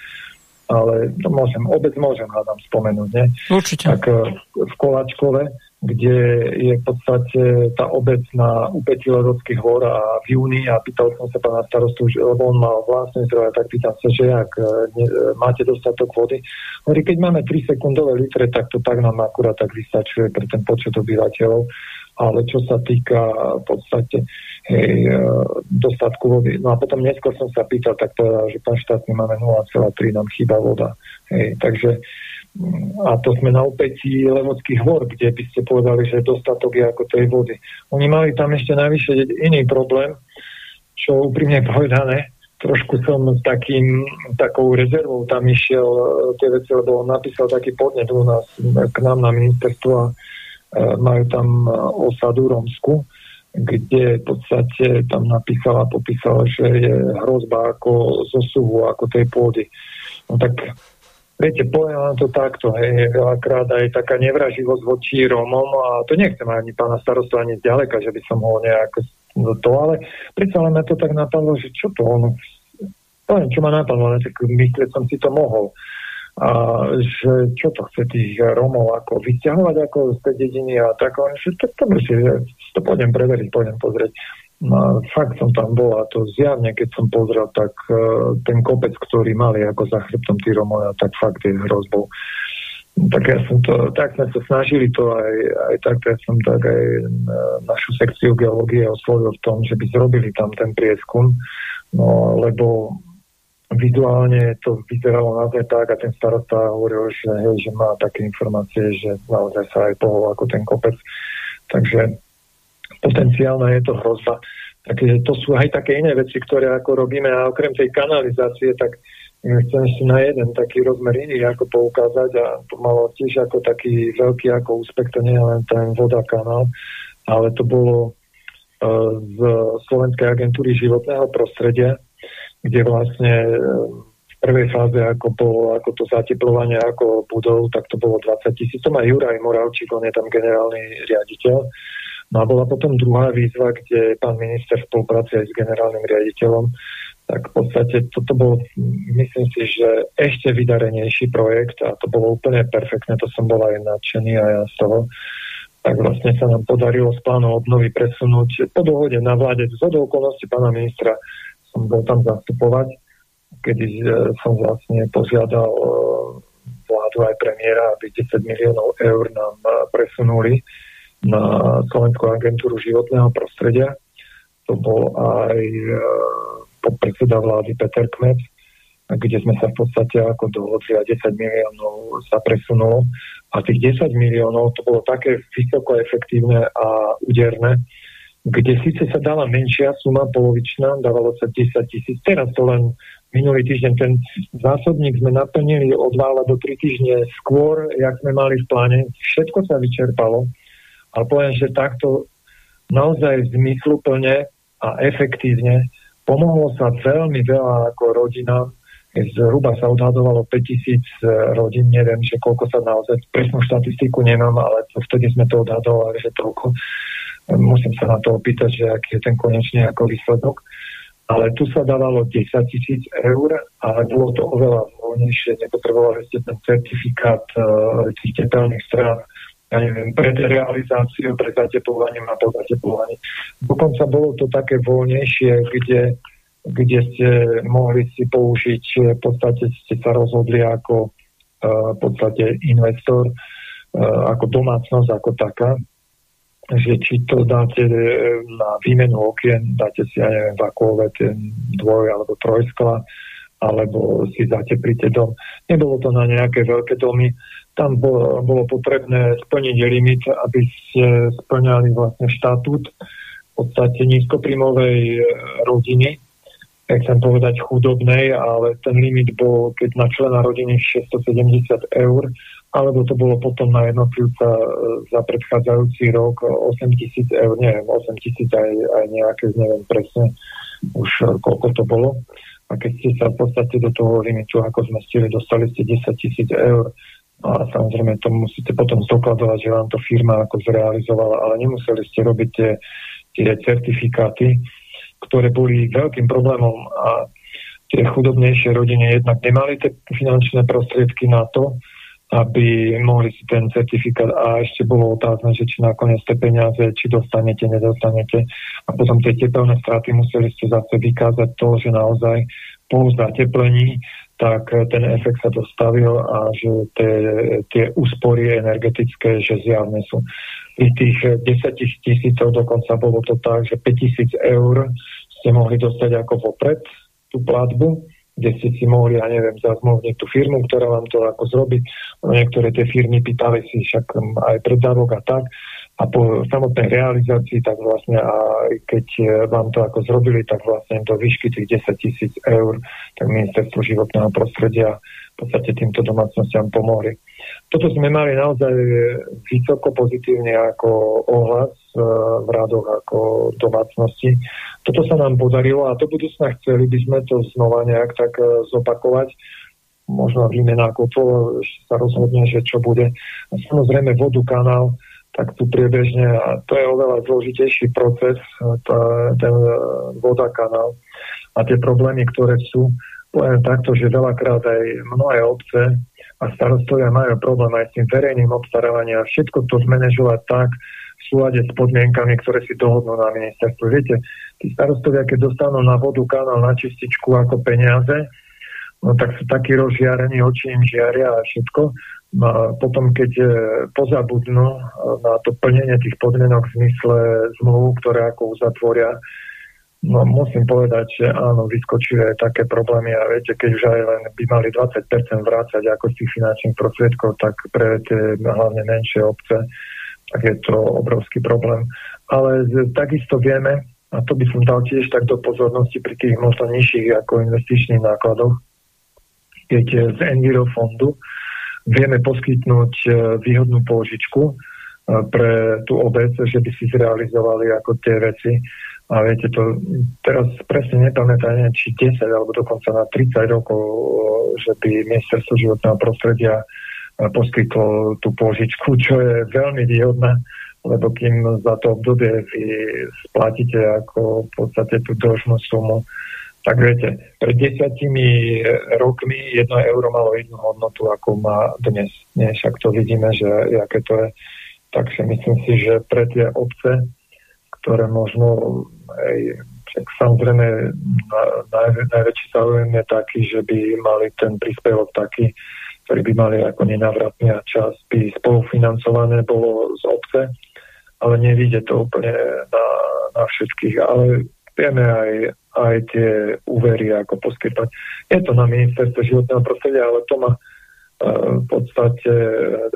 Ale to môžem, obec môžem hádam spomenúť, nie? Určite. Tak e, v Kolačkove, kde je v podstate tá obec na úpetí Lezovských hor a v júni a pýtal som sa pána starostu, že, lebo on mal vlastný zdroj, tak pýtam sa, že ak e, ne, máte dostatok vody. Hovorí, keď máme 3 sekundové litre, tak to tak nám akurát tak vystačuje pre ten počet obyvateľov ale čo sa týka v podstate hej, e, dostatku vody. No a potom neskôr som sa pýtal, tak povedal, že pán štátny máme 0,3, nám chýba voda. Hej, takže a to sme na opätí Levodských hor, kde by ste povedali, že dostatok je ako tej vody. Oni mali tam ešte najvyššie iný problém, čo úprimne povedané, trošku som takým, takou rezervou tam išiel e, tie veci, lebo on napísal taký podnet u nás k nám na ministerstvo a majú tam osadu Romsku, kde v podstate tam napísala, popísala, že je hrozba ako zosuvu, ako tej pôdy. No tak Viete, poviem vám to takto, hej, veľakrát aj taká nevraživosť voči Rómom a to nechcem ani pána starostu ani zďaleka, že by som ho nejak no to, ale predsa len ma to tak napadlo, že čo to on, poviem, čo ma napadlo, len tak myslieť som si to mohol. A že čo to chce tých Rómov ako vysťahovať ako z tej dediny a tak, že to, to, to, to pôjdem preveriť, pôjdem pozrieť. No, fakt som tam bol a to zjavne, keď som pozrel, tak uh, ten kopec, ktorý mali ako za chrbtom tí Romovia, tak fakt je hrozbou. Tak ja som to, tak sme sa snažili to aj, aj tak, ja som tak aj uh, našu sekciu geológie oslovil v tom, že by zrobili tam ten prieskum, no lebo vizuálne to vyzeralo naozaj tak a ten starosta hovoril, že, hej, že má také informácie, že naozaj sa aj pohol ako ten kopec. Takže potenciálna je to hrozba. Takže to sú aj také iné veci, ktoré ako robíme a okrem tej kanalizácie, tak chcem si na jeden taký rozmer iný ako poukázať a to malo tiež ako taký veľký ako úspech, to nie je len ten voda kanál, ale to bolo uh, z Slovenskej agentúry životného prostredia, kde vlastne uh, v prvej fáze ako bolo ako to zateplovanie ako budov, tak to bolo 20 tisíc. To má Juraj Moravčík, on je tam generálny riaditeľ No a bola potom druhá výzva, kde pán minister v spolupráci aj s generálnym riaditeľom, tak v podstate toto bol, myslím si, že ešte vydarenejší projekt a to bolo úplne perfektné, to som bol aj nadšený a ja z toho. Tak vlastne sa nám podarilo z plánu obnovy presunúť po dohode na vláde z okolnosti pána ministra som bol tam zastupovať, kedy e, som vlastne požiadal e, vládu aj premiéra, aby 10 miliónov eur nám e, presunuli na Slovenskú agentúru životného prostredia. To bol aj e, podpredseda vlády Peter Kmet, kde sme sa v podstate ako dohodli a 10 miliónov sa presunulo. A tých 10 miliónov to bolo také vysoko efektívne a úderné, kde síce sa dala menšia suma polovičná, dávalo sa 10 tisíc, teraz to len minulý týždeň ten zásobník sme naplnili od 2 alebo 3 týždne skôr, jak sme mali v pláne. Všetko sa vyčerpalo ale poviem, že takto naozaj zmysluplne a efektívne pomohlo sa veľmi veľa ako rodinám. Zhruba sa odhadovalo 5000 e, rodín, neviem, že koľko sa naozaj, presnú štatistiku nemám, ale to, vtedy sme to odhadovali, že toľko. Musím sa na to opýtať, že aký je ten konečný ako výsledok. Ale tu sa dávalo 10 tisíc eur, ale bolo to oveľa voľnejšie, nepotrebovali ste ten certifikát uh, tých tepelných strán ja neviem, pred realizáciou, pred zateplovaním a po zateplovaní. Dokonca bolo to také voľnejšie, kde, kde ste mohli si použiť, v podstate ste sa rozhodli ako uh, v podstate investor, uh, ako domácnosť, ako taká, že či to dáte na výmenu okien, dáte si, ja neviem, vakové ten dvoj alebo trojskla, alebo si zateplíte dom. Nebolo to na nejaké veľké domy, tam bolo, potrebné splniť limit, aby ste splňali vlastne štatút v podstate nízkoprímovej e, rodiny, chcem povedať chudobnej, ale ten limit bol, keď na člena rodiny 670 eur, alebo to bolo potom na jednotlivca e, za predchádzajúci rok 8 tisíc eur, neviem, 8 tisíc aj, aj nejaké, neviem presne už e, koľko to bolo. A keď ste sa v podstate do toho limitu, ako sme stili, dostali ste 10 tisíc eur, No a samozrejme to musíte potom zdokladovať, že vám to firma ako zrealizovala, ale nemuseli ste robiť tie, tie certifikáty, ktoré boli veľkým problémom a tie chudobnejšie rodiny jednak nemali tie finančné prostriedky na to, aby mohli si ten certifikát a ešte bolo otázne, že či nakoniec tie peniaze, či dostanete, nedostanete. A potom tie tepelné straty museli ste zase vykázať to, že naozaj po zateplení tak eh, ten efekt sa dostavil a že tie, tie úspory energetické, že zjavne sú. Pri tých 10 eh, tisícov dokonca bolo to tak, že 5 tisíc eur ste mohli dostať ako vopred tú platbu, kde ste si mohli, ja neviem, zazmluvniť tú firmu, ktorá vám to ako zrobí. Niektoré tie firmy pýtali si však hm, aj preddavok a tak. a po samotnej realizácii, tak vlastne a keď vám to ako zrobili, tak vlastne do výšky tých 10 tisíc eur, tak ministerstvo životného prostredia v podstate týmto domácnostiam pomohli. Toto sme mali naozaj vysoko pozitívne ako ohlas e, v rádoch ako domácnosti. Toto sa nám podarilo a to budúcna chceli by sme to znova nejak tak e, zopakovať možno výmena kotvov sa rozhodne, že čo bude. A samozrejme vodu, kanál, tak tu priebežne, a to je oveľa zložitejší proces, tá, ten e, voda, kanál a tie problémy, ktoré sú, poviem takto, že veľakrát aj mnohé obce a starostovia majú problém aj s tým verejným obstarávaním a všetko to zmanéžovať tak, súlade s podmienkami, ktoré si dohodnú na ministerstve. Viete, tí starostovia, keď dostanú na vodu, kanál, na čističku ako peniaze, no tak sú takí rozžiarení, oči im žiaria a všetko. No a potom, keď e, pozabudnú e, na to plnenie tých podmienok v zmysle zmluv, ktoré ako uzatvoria, no musím povedať, že áno, vyskočili aj také problémy a viete, keď už aj len by mali 20% vrácať ako z tých finančných prostriedkov, tak pre tie hlavne menšie obce, tak je to obrovský problém. Ale takisto vieme, a to by som dal tiež tak do pozornosti pri tých možno nižších ako investičných nákladoch, keď z Envirofondu vieme poskytnúť e, výhodnú pôžičku e, pre tú obec, že by si zrealizovali ako tie veci. A viete, to teraz presne nepamätám, či 10 alebo dokonca na 30 rokov, e, že by ministerstvo životného prostredia poskytlo tú pôžičku, čo je veľmi výhodné, lebo kým za to obdobie vy splatíte ako v podstate tú dlžnú sumu, tak viete, pred desiatimi rokmi jedno euro malo jednu hodnotu, ako má dnes. Nie, však to vidíme, že aké to je. Takže myslím si, že pre tie obce, ktoré možno aj, však samozrejme naj, najväčší záujem je taký, že by mali ten príspevok taký, ktorý by mali ako nenávratný a čas by spolufinancované bolo z obce, ale nevíde to úplne na, na všetkých. Ale vieme aj, aj tie úvery ako poskytovať. Je to na ministerstve životného prostredia, ale to má uh, v podstate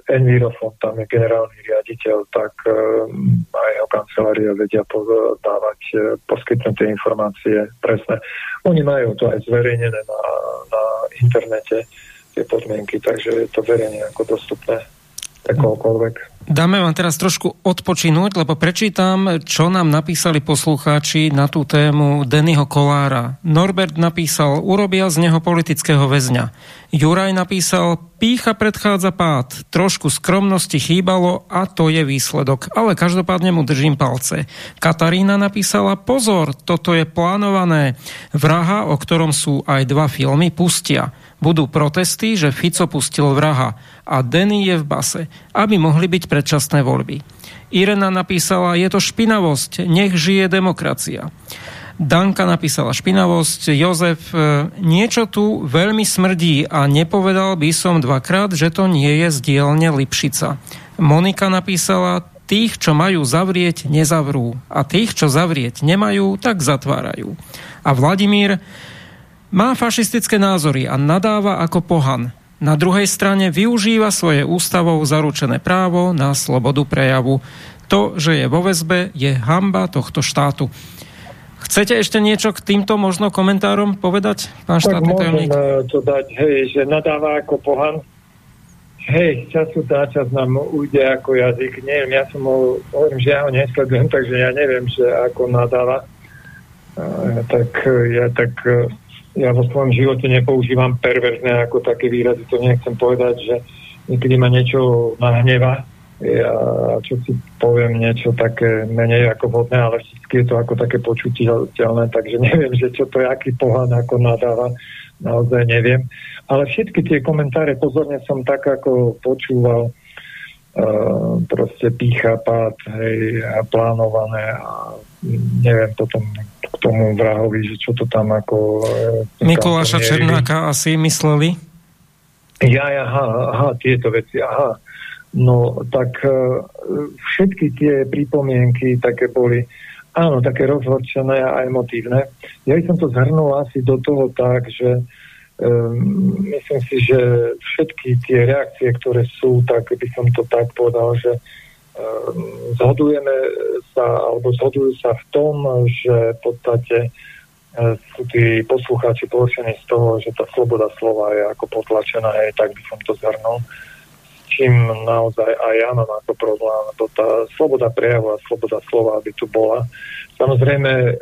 Envirofond, tam je generálny riaditeľ, tak uh, aj jeho kancelária vedia dávať, poskytnúť tie informácie presné. Oni majú to aj zverejnené na, na internete, tie podmienky, takže je to verejne ako dostupné akokoľvek. Dáme vám teraz trošku odpočinúť, lebo prečítam, čo nám napísali poslucháči na tú tému Dennyho Kolára. Norbert napísal, urobia z neho politického väzňa. Juraj napísal, pícha predchádza pád, trošku skromnosti chýbalo a to je výsledok, ale každopádne mu držím palce. Katarína napísala, pozor, toto je plánované. Vraha, o ktorom sú aj dva filmy, pustia. Budú protesty, že Fico pustil vraha a Denny je v base, aby mohli byť predčasné voľby. Irena napísala, je to špinavosť, nech žije demokracia. Danka napísala špinavosť, Jozef, e, niečo tu veľmi smrdí a nepovedal by som dvakrát, že to nie je z dielne Lipšica. Monika napísala, tých, čo majú zavrieť, nezavrú a tých, čo zavrieť nemajú, tak zatvárajú. A Vladimír, má fašistické názory a nadáva ako pohan. Na druhej strane využíva svoje ústavou zaručené právo na slobodu prejavu. To, že je vo väzbe, je hamba tohto štátu. Chcete ešte niečo k týmto možno komentárom povedať, pán štátny tajomník? Eh, to dať, hej, že nadáva ako pohan. Hej, času dá čas nám ujde ako jazyk. Neviem, ja som ho, hovorím, že ja ho nesledujem, takže ja neviem, že ako nadáva. Uh, tak ja tak ja vo svojom živote nepoužívam perverzné ako také výrazy, to nechcem povedať, že niekedy ma niečo nahneva ja, čo si poviem niečo také menej ako vhodné, ale vždy je to ako také počutiteľné, takže neviem, že čo to je, aký pohľad ako nadáva, naozaj neviem. Ale všetky tie komentáre pozorne som tak ako počúval, uh, proste pícha, pád, hej, a plánované a neviem potom k tomu vrahovi, že čo to tam ako... E, Mikuláša Černáka asi mysleli? Ja, aha, aha, tieto veci, aha. No, tak uh, všetky tie pripomienky také boli, áno, také rozhorčené a emotívne. Ja by som to zhrnul asi do toho tak, že um, myslím si, že všetky tie reakcie, ktoré sú, tak by som to tak povedal, že zhodujeme sa, alebo zhodujú sa v tom, že v podstate e, sú tí poslucháči položení z toho, že tá sloboda slova je ako potlačená, aj tak by som to zhrnul. Čím naozaj aj ja mám ako problém, lebo tá sloboda prejavu a sloboda slova, aby tu bola. Samozrejme, e,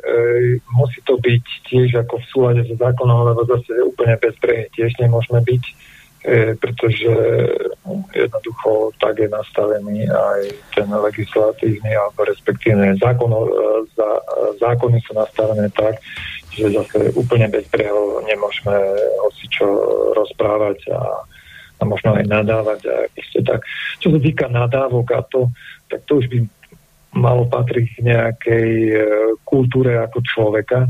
musí to byť tiež ako v súlade so zákonom, lebo zase úplne bezbrehy tiež nemôžeme byť e, pretože no, jednoducho tak je nastavený aj ten legislatívny alebo respektíve zákon, e, zá, zákony sú nastavené tak, že zase úplne bez breho nemôžeme čo rozprávať a, a možno aj nadávať a ešte tak. Čo sa týka nadávok a to, tak to už by malo patriť k nejakej e, kultúre ako človeka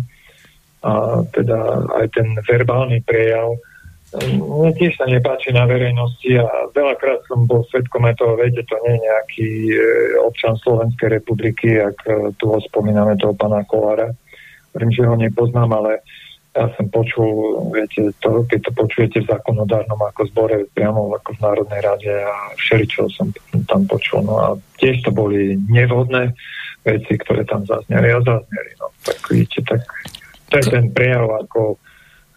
a teda aj ten verbálny prejav mne tiež sa nepáči na verejnosti a veľakrát som bol svetkom aj toho, viete, to nie je nejaký e, občan Slovenskej republiky, ak e, tu ho spomíname toho pana Kolára. Viem, že ho nepoznám, ale ja som počul, viete, to, keď to počujete v zákonodárnom ako zbore, priamo ako v Národnej rade a všeličo som tam počul. No a tiež to boli nevhodné veci, ktoré tam zazneli a zazneli. No, tak vidíte, tak to je ten prejav ako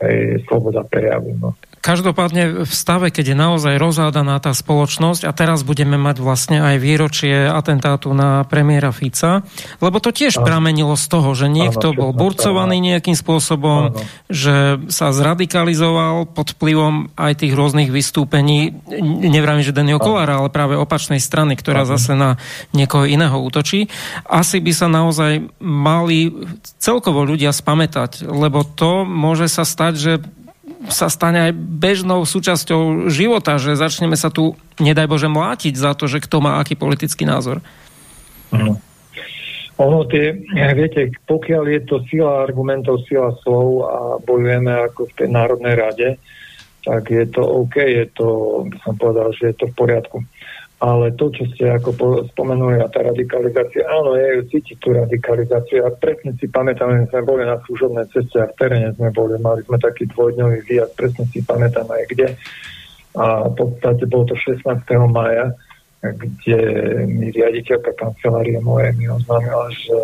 aj sloboda prejavu. No. Každopádne v stave, keď je naozaj rozhádaná tá spoločnosť a teraz budeme mať vlastne aj výročie atentátu na premiéra Fica, lebo to tiež ano. pramenilo z toho, že niekto ano, bol burcovaný nejakým spôsobom, ano. že sa zradikalizoval pod vplyvom aj tých rôznych vystúpení, nevrám, že Daniel Kolára, ale práve opačnej strany, ktorá ano. zase na niekoho iného útočí. Asi by sa naozaj mali celkovo ľudia spamätať, lebo to môže sa stať, že sa stane aj bežnou súčasťou života, že začneme sa tu, nedaj Bože, mlátiť za to, že kto má aký politický názor. Mm. Ono tie, viete, pokiaľ je to sila argumentov, sila slov a bojujeme ako v tej Národnej rade, tak je to OK, je to, by som povedal, že je to v poriadku ale to, čo ste ako spomenuli a tá radikalizácia, áno, je cítiť tú radikalizáciu a presne si pamätám, že sme boli na služobnej ceste a v teréne sme boli, mali sme taký dvojdňový výjazd, presne si pamätám aj kde a v podstate bolo to 16. maja, kde mi riaditeľka kancelárie moje mi oznámila, že,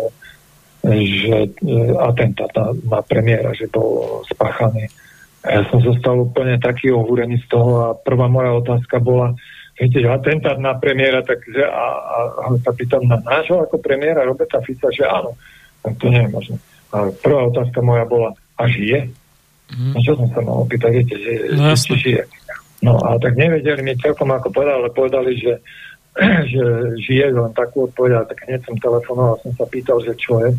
že e, atentát na, na premiéra, že bol spáchaný. A ja som zostal úplne taký ohúrený z toho a prvá moja otázka bola, viete, atentát na premiéra, tak že a, a, a sa pýtam na nášho ako premiéra Roberta Fica, že áno. Tak to nie je možné. A prvá otázka moja bola, a žije? Mm. No čo som sa mal opýtať, viete, že, no, že žije. No a tak nevedeli mi celkom ako povedali, ale povedali, že, že žije, len takú odpovedal, tak hneď som telefonoval, som sa pýtal, že čo je.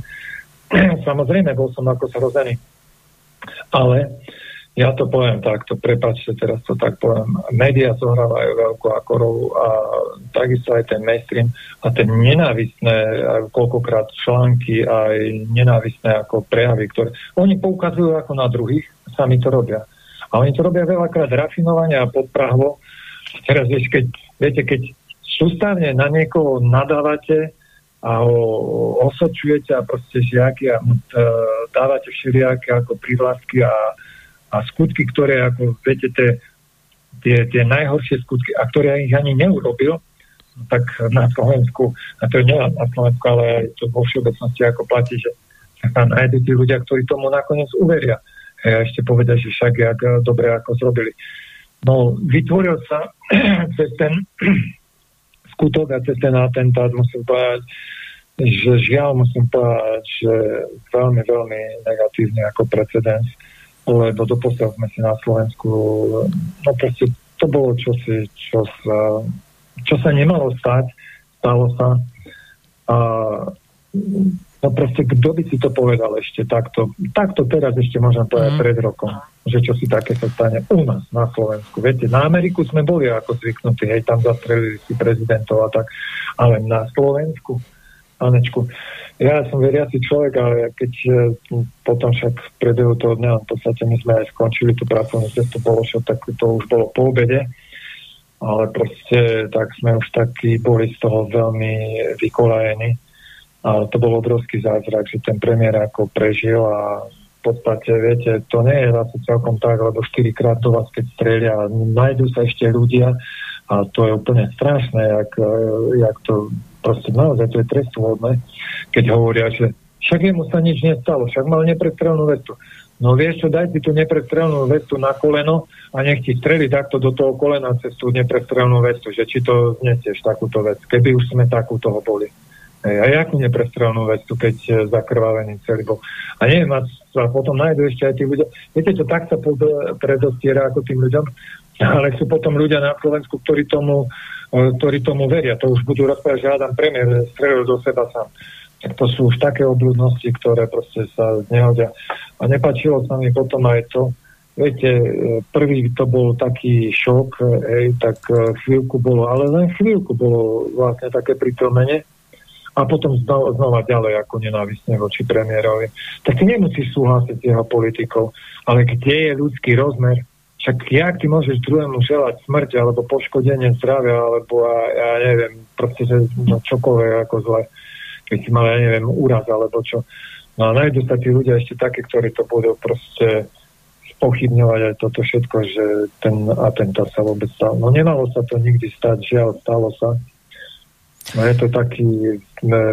Samozrejme, bol som ako zrozený. Ale ja to poviem takto, prepačte, teraz to tak poviem. Média zohrávajú veľkú ako a takisto aj ten mainstream a ten nenávistné, koľkokrát články, aj nenávistné ako prejavy, ktoré oni poukazujú ako na druhých, sami to robia. A oni to robia veľakrát rafinovane a podprahlo. Teraz vieš, keď, viete, keď sústavne na niekoho nadávate a ho osočujete a proste žiaky a dávate všelijaké ako privlastky a a skutky, ktoré, ako viete, tie, tie, tie najhoršie skutky, a ktoré ich ani neurobil, tak na Slovensku, a to nie na Slovensku, ale aj to vo všeobecnosti ako platí, že sa nájde tí ľudia, ktorí tomu nakoniec uveria. A ešte povedať, že však jak dobre ako zrobili. No, vytvoril sa cez ten skutok a cez ten atentát, musím povedať, že žiaľ musím povedať, že veľmi, veľmi negatívne ako precedens lebo doposiaľ sme si na Slovensku, no proste to bolo čosi, čo sa, čo sa nemalo stať, stalo sa. A no proste, kto by si to povedal ešte takto? Takto teraz ešte môžem povedať mm. pred rokom, že čo si také sa stane u nás na Slovensku. Viete, na Ameriku sme boli ako zvyknutí, hej, tam zastrelili si prezidentov a tak, ale na Slovensku, Anečku, ja som veriaci človek, ale keď e, potom však v priebehu toho dňa, v podstate my sme aj skončili tú pracovnú cestu Pološov, tak to už bolo po obede, ale proste tak sme už takí boli z toho veľmi vykolajení. A to bol obrovský zázrak, že ten premiér ako prežil a v podstate, viete, to nie je zase celkom tak, lebo štyrikrát do vás, keď strelia, nájdú sa ešte ľudia a A to je úplne strašné, jak, jak to proste naozaj to je trestuhodné, keď hovoria, že však jemu sa nič nestalo, však mal neprestrelnú vestu. No vieš čo, daj si tú neprestrelnú vestu na koleno a nech ti streli takto do toho kolena cez tú neprestrelnú vestu, že či to znesieš takúto vec, keby už sme takú toho boli. Hej, a jakú neprestrelnú vestu, keď e, zakrvavený celý bol. A neviem, a potom nájdu ešte aj tí ľudia. Viete, to tak sa predostiera ako tým ľuďom, ale sú potom ľudia na Slovensku, ktorí tomu, e, ktorí tomu veria. To už budú rozprávať, že Adam premiér strelil do seba sám tak to sú už také obľudnosti, ktoré proste sa znehodia. A nepačilo sa mi potom aj to, viete, e, prvý to bol taký šok, hej, tak e, chvíľku bolo, ale len chvíľku bolo vlastne také pritomene a potom znova, znova ďalej ako nenávisne voči premiérovi. Tak ty nemusíš súhlasiť s jeho politikou, ale kde je ľudský rozmer? Však jak ty môžeš druhému želať smrť alebo poškodenie zdravia alebo ja, ja neviem, proste že no, čokoľvek ako zle keď si mal, ja neviem, úraz alebo čo. No a nájdú sa tí ľudia ešte také, ktorí to budú proste spochybňovať aj toto všetko, že ten atentát sa vôbec stal. No nemalo sa to nikdy stať, žiaľ, stalo sa. No je to taký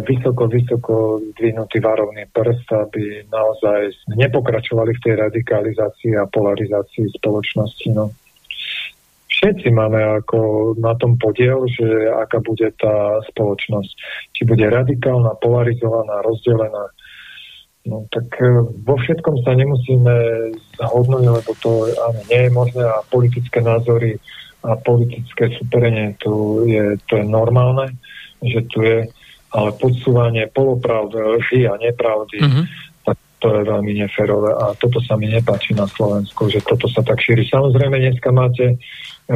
vysoko, vysoko dvihnutý varovný prst, aby naozaj nepokračovali v tej radikalizácii a polarizácii spoločnosti. No všetci máme ako na tom podiel, že aká bude tá spoločnosť. Či bude radikálna, polarizovaná, rozdelená. No tak e, vo všetkom sa nemusíme zhodnúť, lebo to áno, nie je možné a politické názory a politické superenie tu je, to je normálne, že tu je, ale podsúvanie polopravdy, lži a nepravdy, mm-hmm. tak to je veľmi neférové a toto sa mi nepáči na Slovensku, že toto sa tak šíri. Samozrejme, dneska máte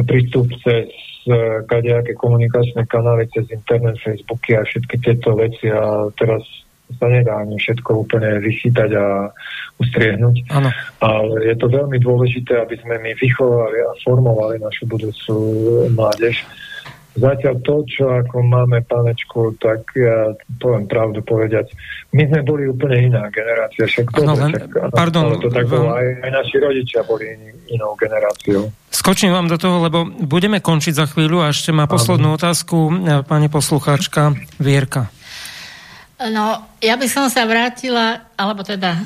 prístup cez e, kadejaké komunikačné kanály, cez internet, Facebooky a všetky tieto veci a teraz sa nedá ani všetko úplne vychytať a ustriehnúť. Ano. Ale je to veľmi dôležité, aby sme my vychovali a formovali našu budúcu mládež Zatiaľ to, čo ako máme, panečku, tak ja poviem pravdu povedať, my sme boli úplne iná generácia. Však ano, len, však, ano, pardon, ale to tak bolo, aj, aj naši rodičia boli in, inou generáciou. Skočím vám do toho, lebo budeme končiť za chvíľu a ešte má poslednú ano. otázku e, pani poslucháčka Vierka. No, ja by som sa vrátila, alebo teda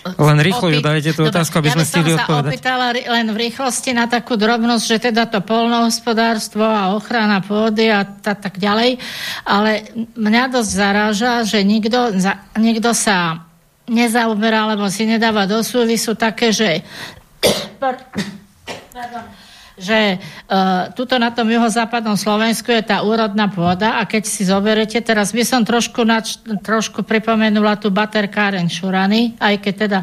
len rýchlo ju dajte tú otázku, aby ja sme stihli odpovedať. Ja opýtala len v rýchlosti na takú drobnosť, že teda to polnohospodárstvo a ochrana pôdy a tá, tak ďalej, ale mňa dosť zaráža, že nikto, za, nikto sa nezaoberá, alebo si nedáva do súvisu také, že pardon, že uh, tuto na tom juhozápadnom Slovensku je tá úrodná pôda a keď si zoberete, teraz by som trošku, nač, trošku pripomenula tu baterkáren Šurany, aj keď teda,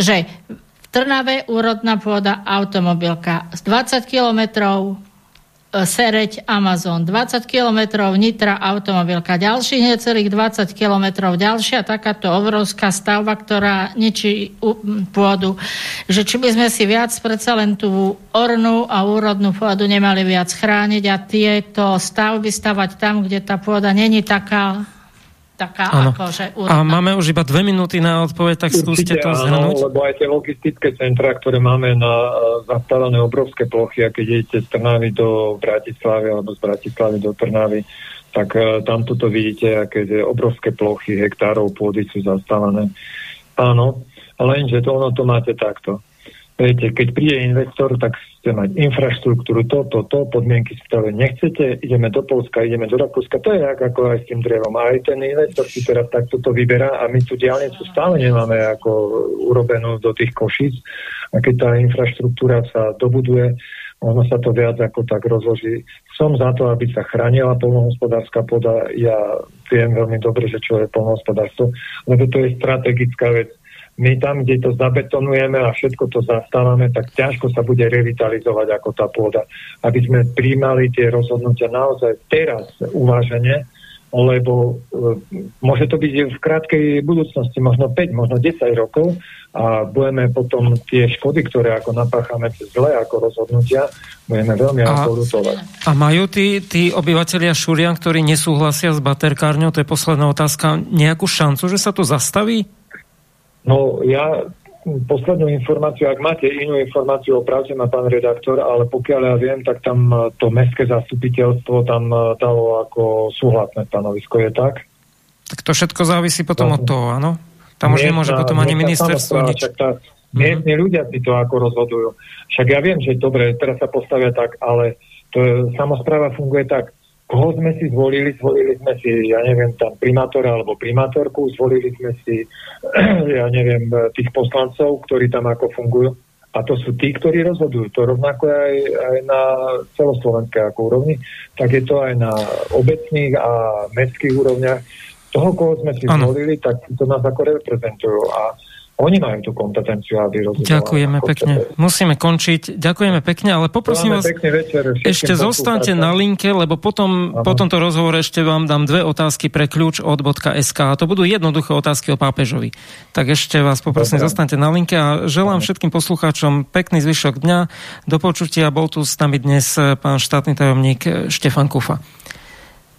že v Trnave úrodná pôda automobilka z 20 kilometrov Sereď Amazon, 20 kilometrov Nitra automobilka, ďalších necelých 20 kilometrov, ďalšia takáto obrovská stavba, ktorá ničí pôdu. Že či by sme si viac predsa len tú ornú a úrodnú pôdu nemali viac chrániť a tieto stavby stavať tam, kde tá pôda není taká taká ano. akože A máme už iba dve minúty na odpoveď, tak skúste to zhrnúť. lebo aj tie logistické centra, ktoré máme na uh, zastavané obrovské plochy, a keď idete z Trnavy do Bratislavy alebo z Bratislavy do Trnavy, tak uh, tam toto vidíte, aké tie obrovské plochy hektárov pôdy sú zastávané. Áno, lenže to ono to máte takto. Viete, keď príde investor, tak chce mať infraštruktúru, to, to, to, podmienky stave nechcete, ideme do Polska, ideme do Rakúska, to je ako aj s tým drevom. A aj ten investor si teraz takto to vyberá a my tú diálnicu stále nemáme ako urobenú do tých košíc. A keď tá infraštruktúra sa dobuduje, ono sa to viac ako tak rozloží. Som za to, aby sa chránila polnohospodárska poda. Ja viem veľmi dobre, že čo je polnohospodárstvo, lebo to je strategická vec my tam, kde to zabetonujeme a všetko to zastávame, tak ťažko sa bude revitalizovať ako tá pôda. Aby sme príjmali tie rozhodnutia naozaj teraz uváženie, lebo e, môže to byť v krátkej budúcnosti, možno 5, možno 10 rokov a budeme potom tie škody, ktoré ako napáchame cez zle ako rozhodnutia, budeme veľmi a, A majú tí, tí obyvateľia Šurian, ktorí nesúhlasia s baterkárňou, to je posledná otázka, nejakú šancu, že sa to zastaví? No ja poslednú informáciu, ak máte inú informáciu, opravte ma pán redaktor, ale pokiaľ ja viem, tak tam to mestské zastupiteľstvo tam dalo ako súhlasné stanovisko, je tak? Tak to všetko závisí potom od toho, áno? Tam už nemôže potom ani ministerstvo nič. Tá, miestni ľudia si to ako rozhodujú. Však ja viem, že dobre, teraz sa postavia tak, ale to je, samozpráva funguje tak, koho sme si zvolili, zvolili sme si, ja neviem, tam primátora alebo primátorku, zvolili sme si, ja neviem, tých poslancov, ktorí tam ako fungujú. A to sú tí, ktorí rozhodujú. To rovnako aj, aj na celoslovenskej ako úrovni, tak je to aj na obecných a mestských úrovniach. Toho, koho sme si ano. zvolili, tak to nás ako reprezentujú. A oni majú tú kompetenciu, aby rozhodovali. Ďakujeme pekne. Musíme končiť. Ďakujeme pekne, ale poprosím vás, večer, ešte zostaňte na linke, lebo potom, po tomto rozhovore ešte vám dám dve otázky pre kľúč od .sk. A to budú jednoduché otázky o pápežovi. Tak ešte vás poprosím, Dobre. zostaňte na linke a želám všetkým poslucháčom pekný zvyšok dňa. Do počutia. Bol tu s nami dnes pán štátny tajomník Štefan Kufa.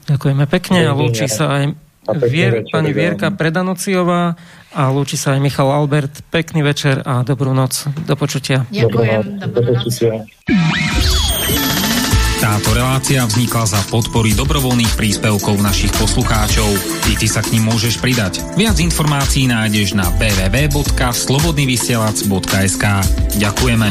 Ďakujeme pekne a lúči sa aj Vier, pani Vierka Predanociová a lúči sa aj Michal Albert. Pekný večer a dobrú noc. Do počutia. Ďakujem. Dobrú noc. Táto relácia vznikla za podpory dobrovoľných príspevkov našich poslucháčov. I ty sa k ním môžeš pridať. Viac informácií nájdeš na www.slobodnyvysielac.sk Ďakujeme.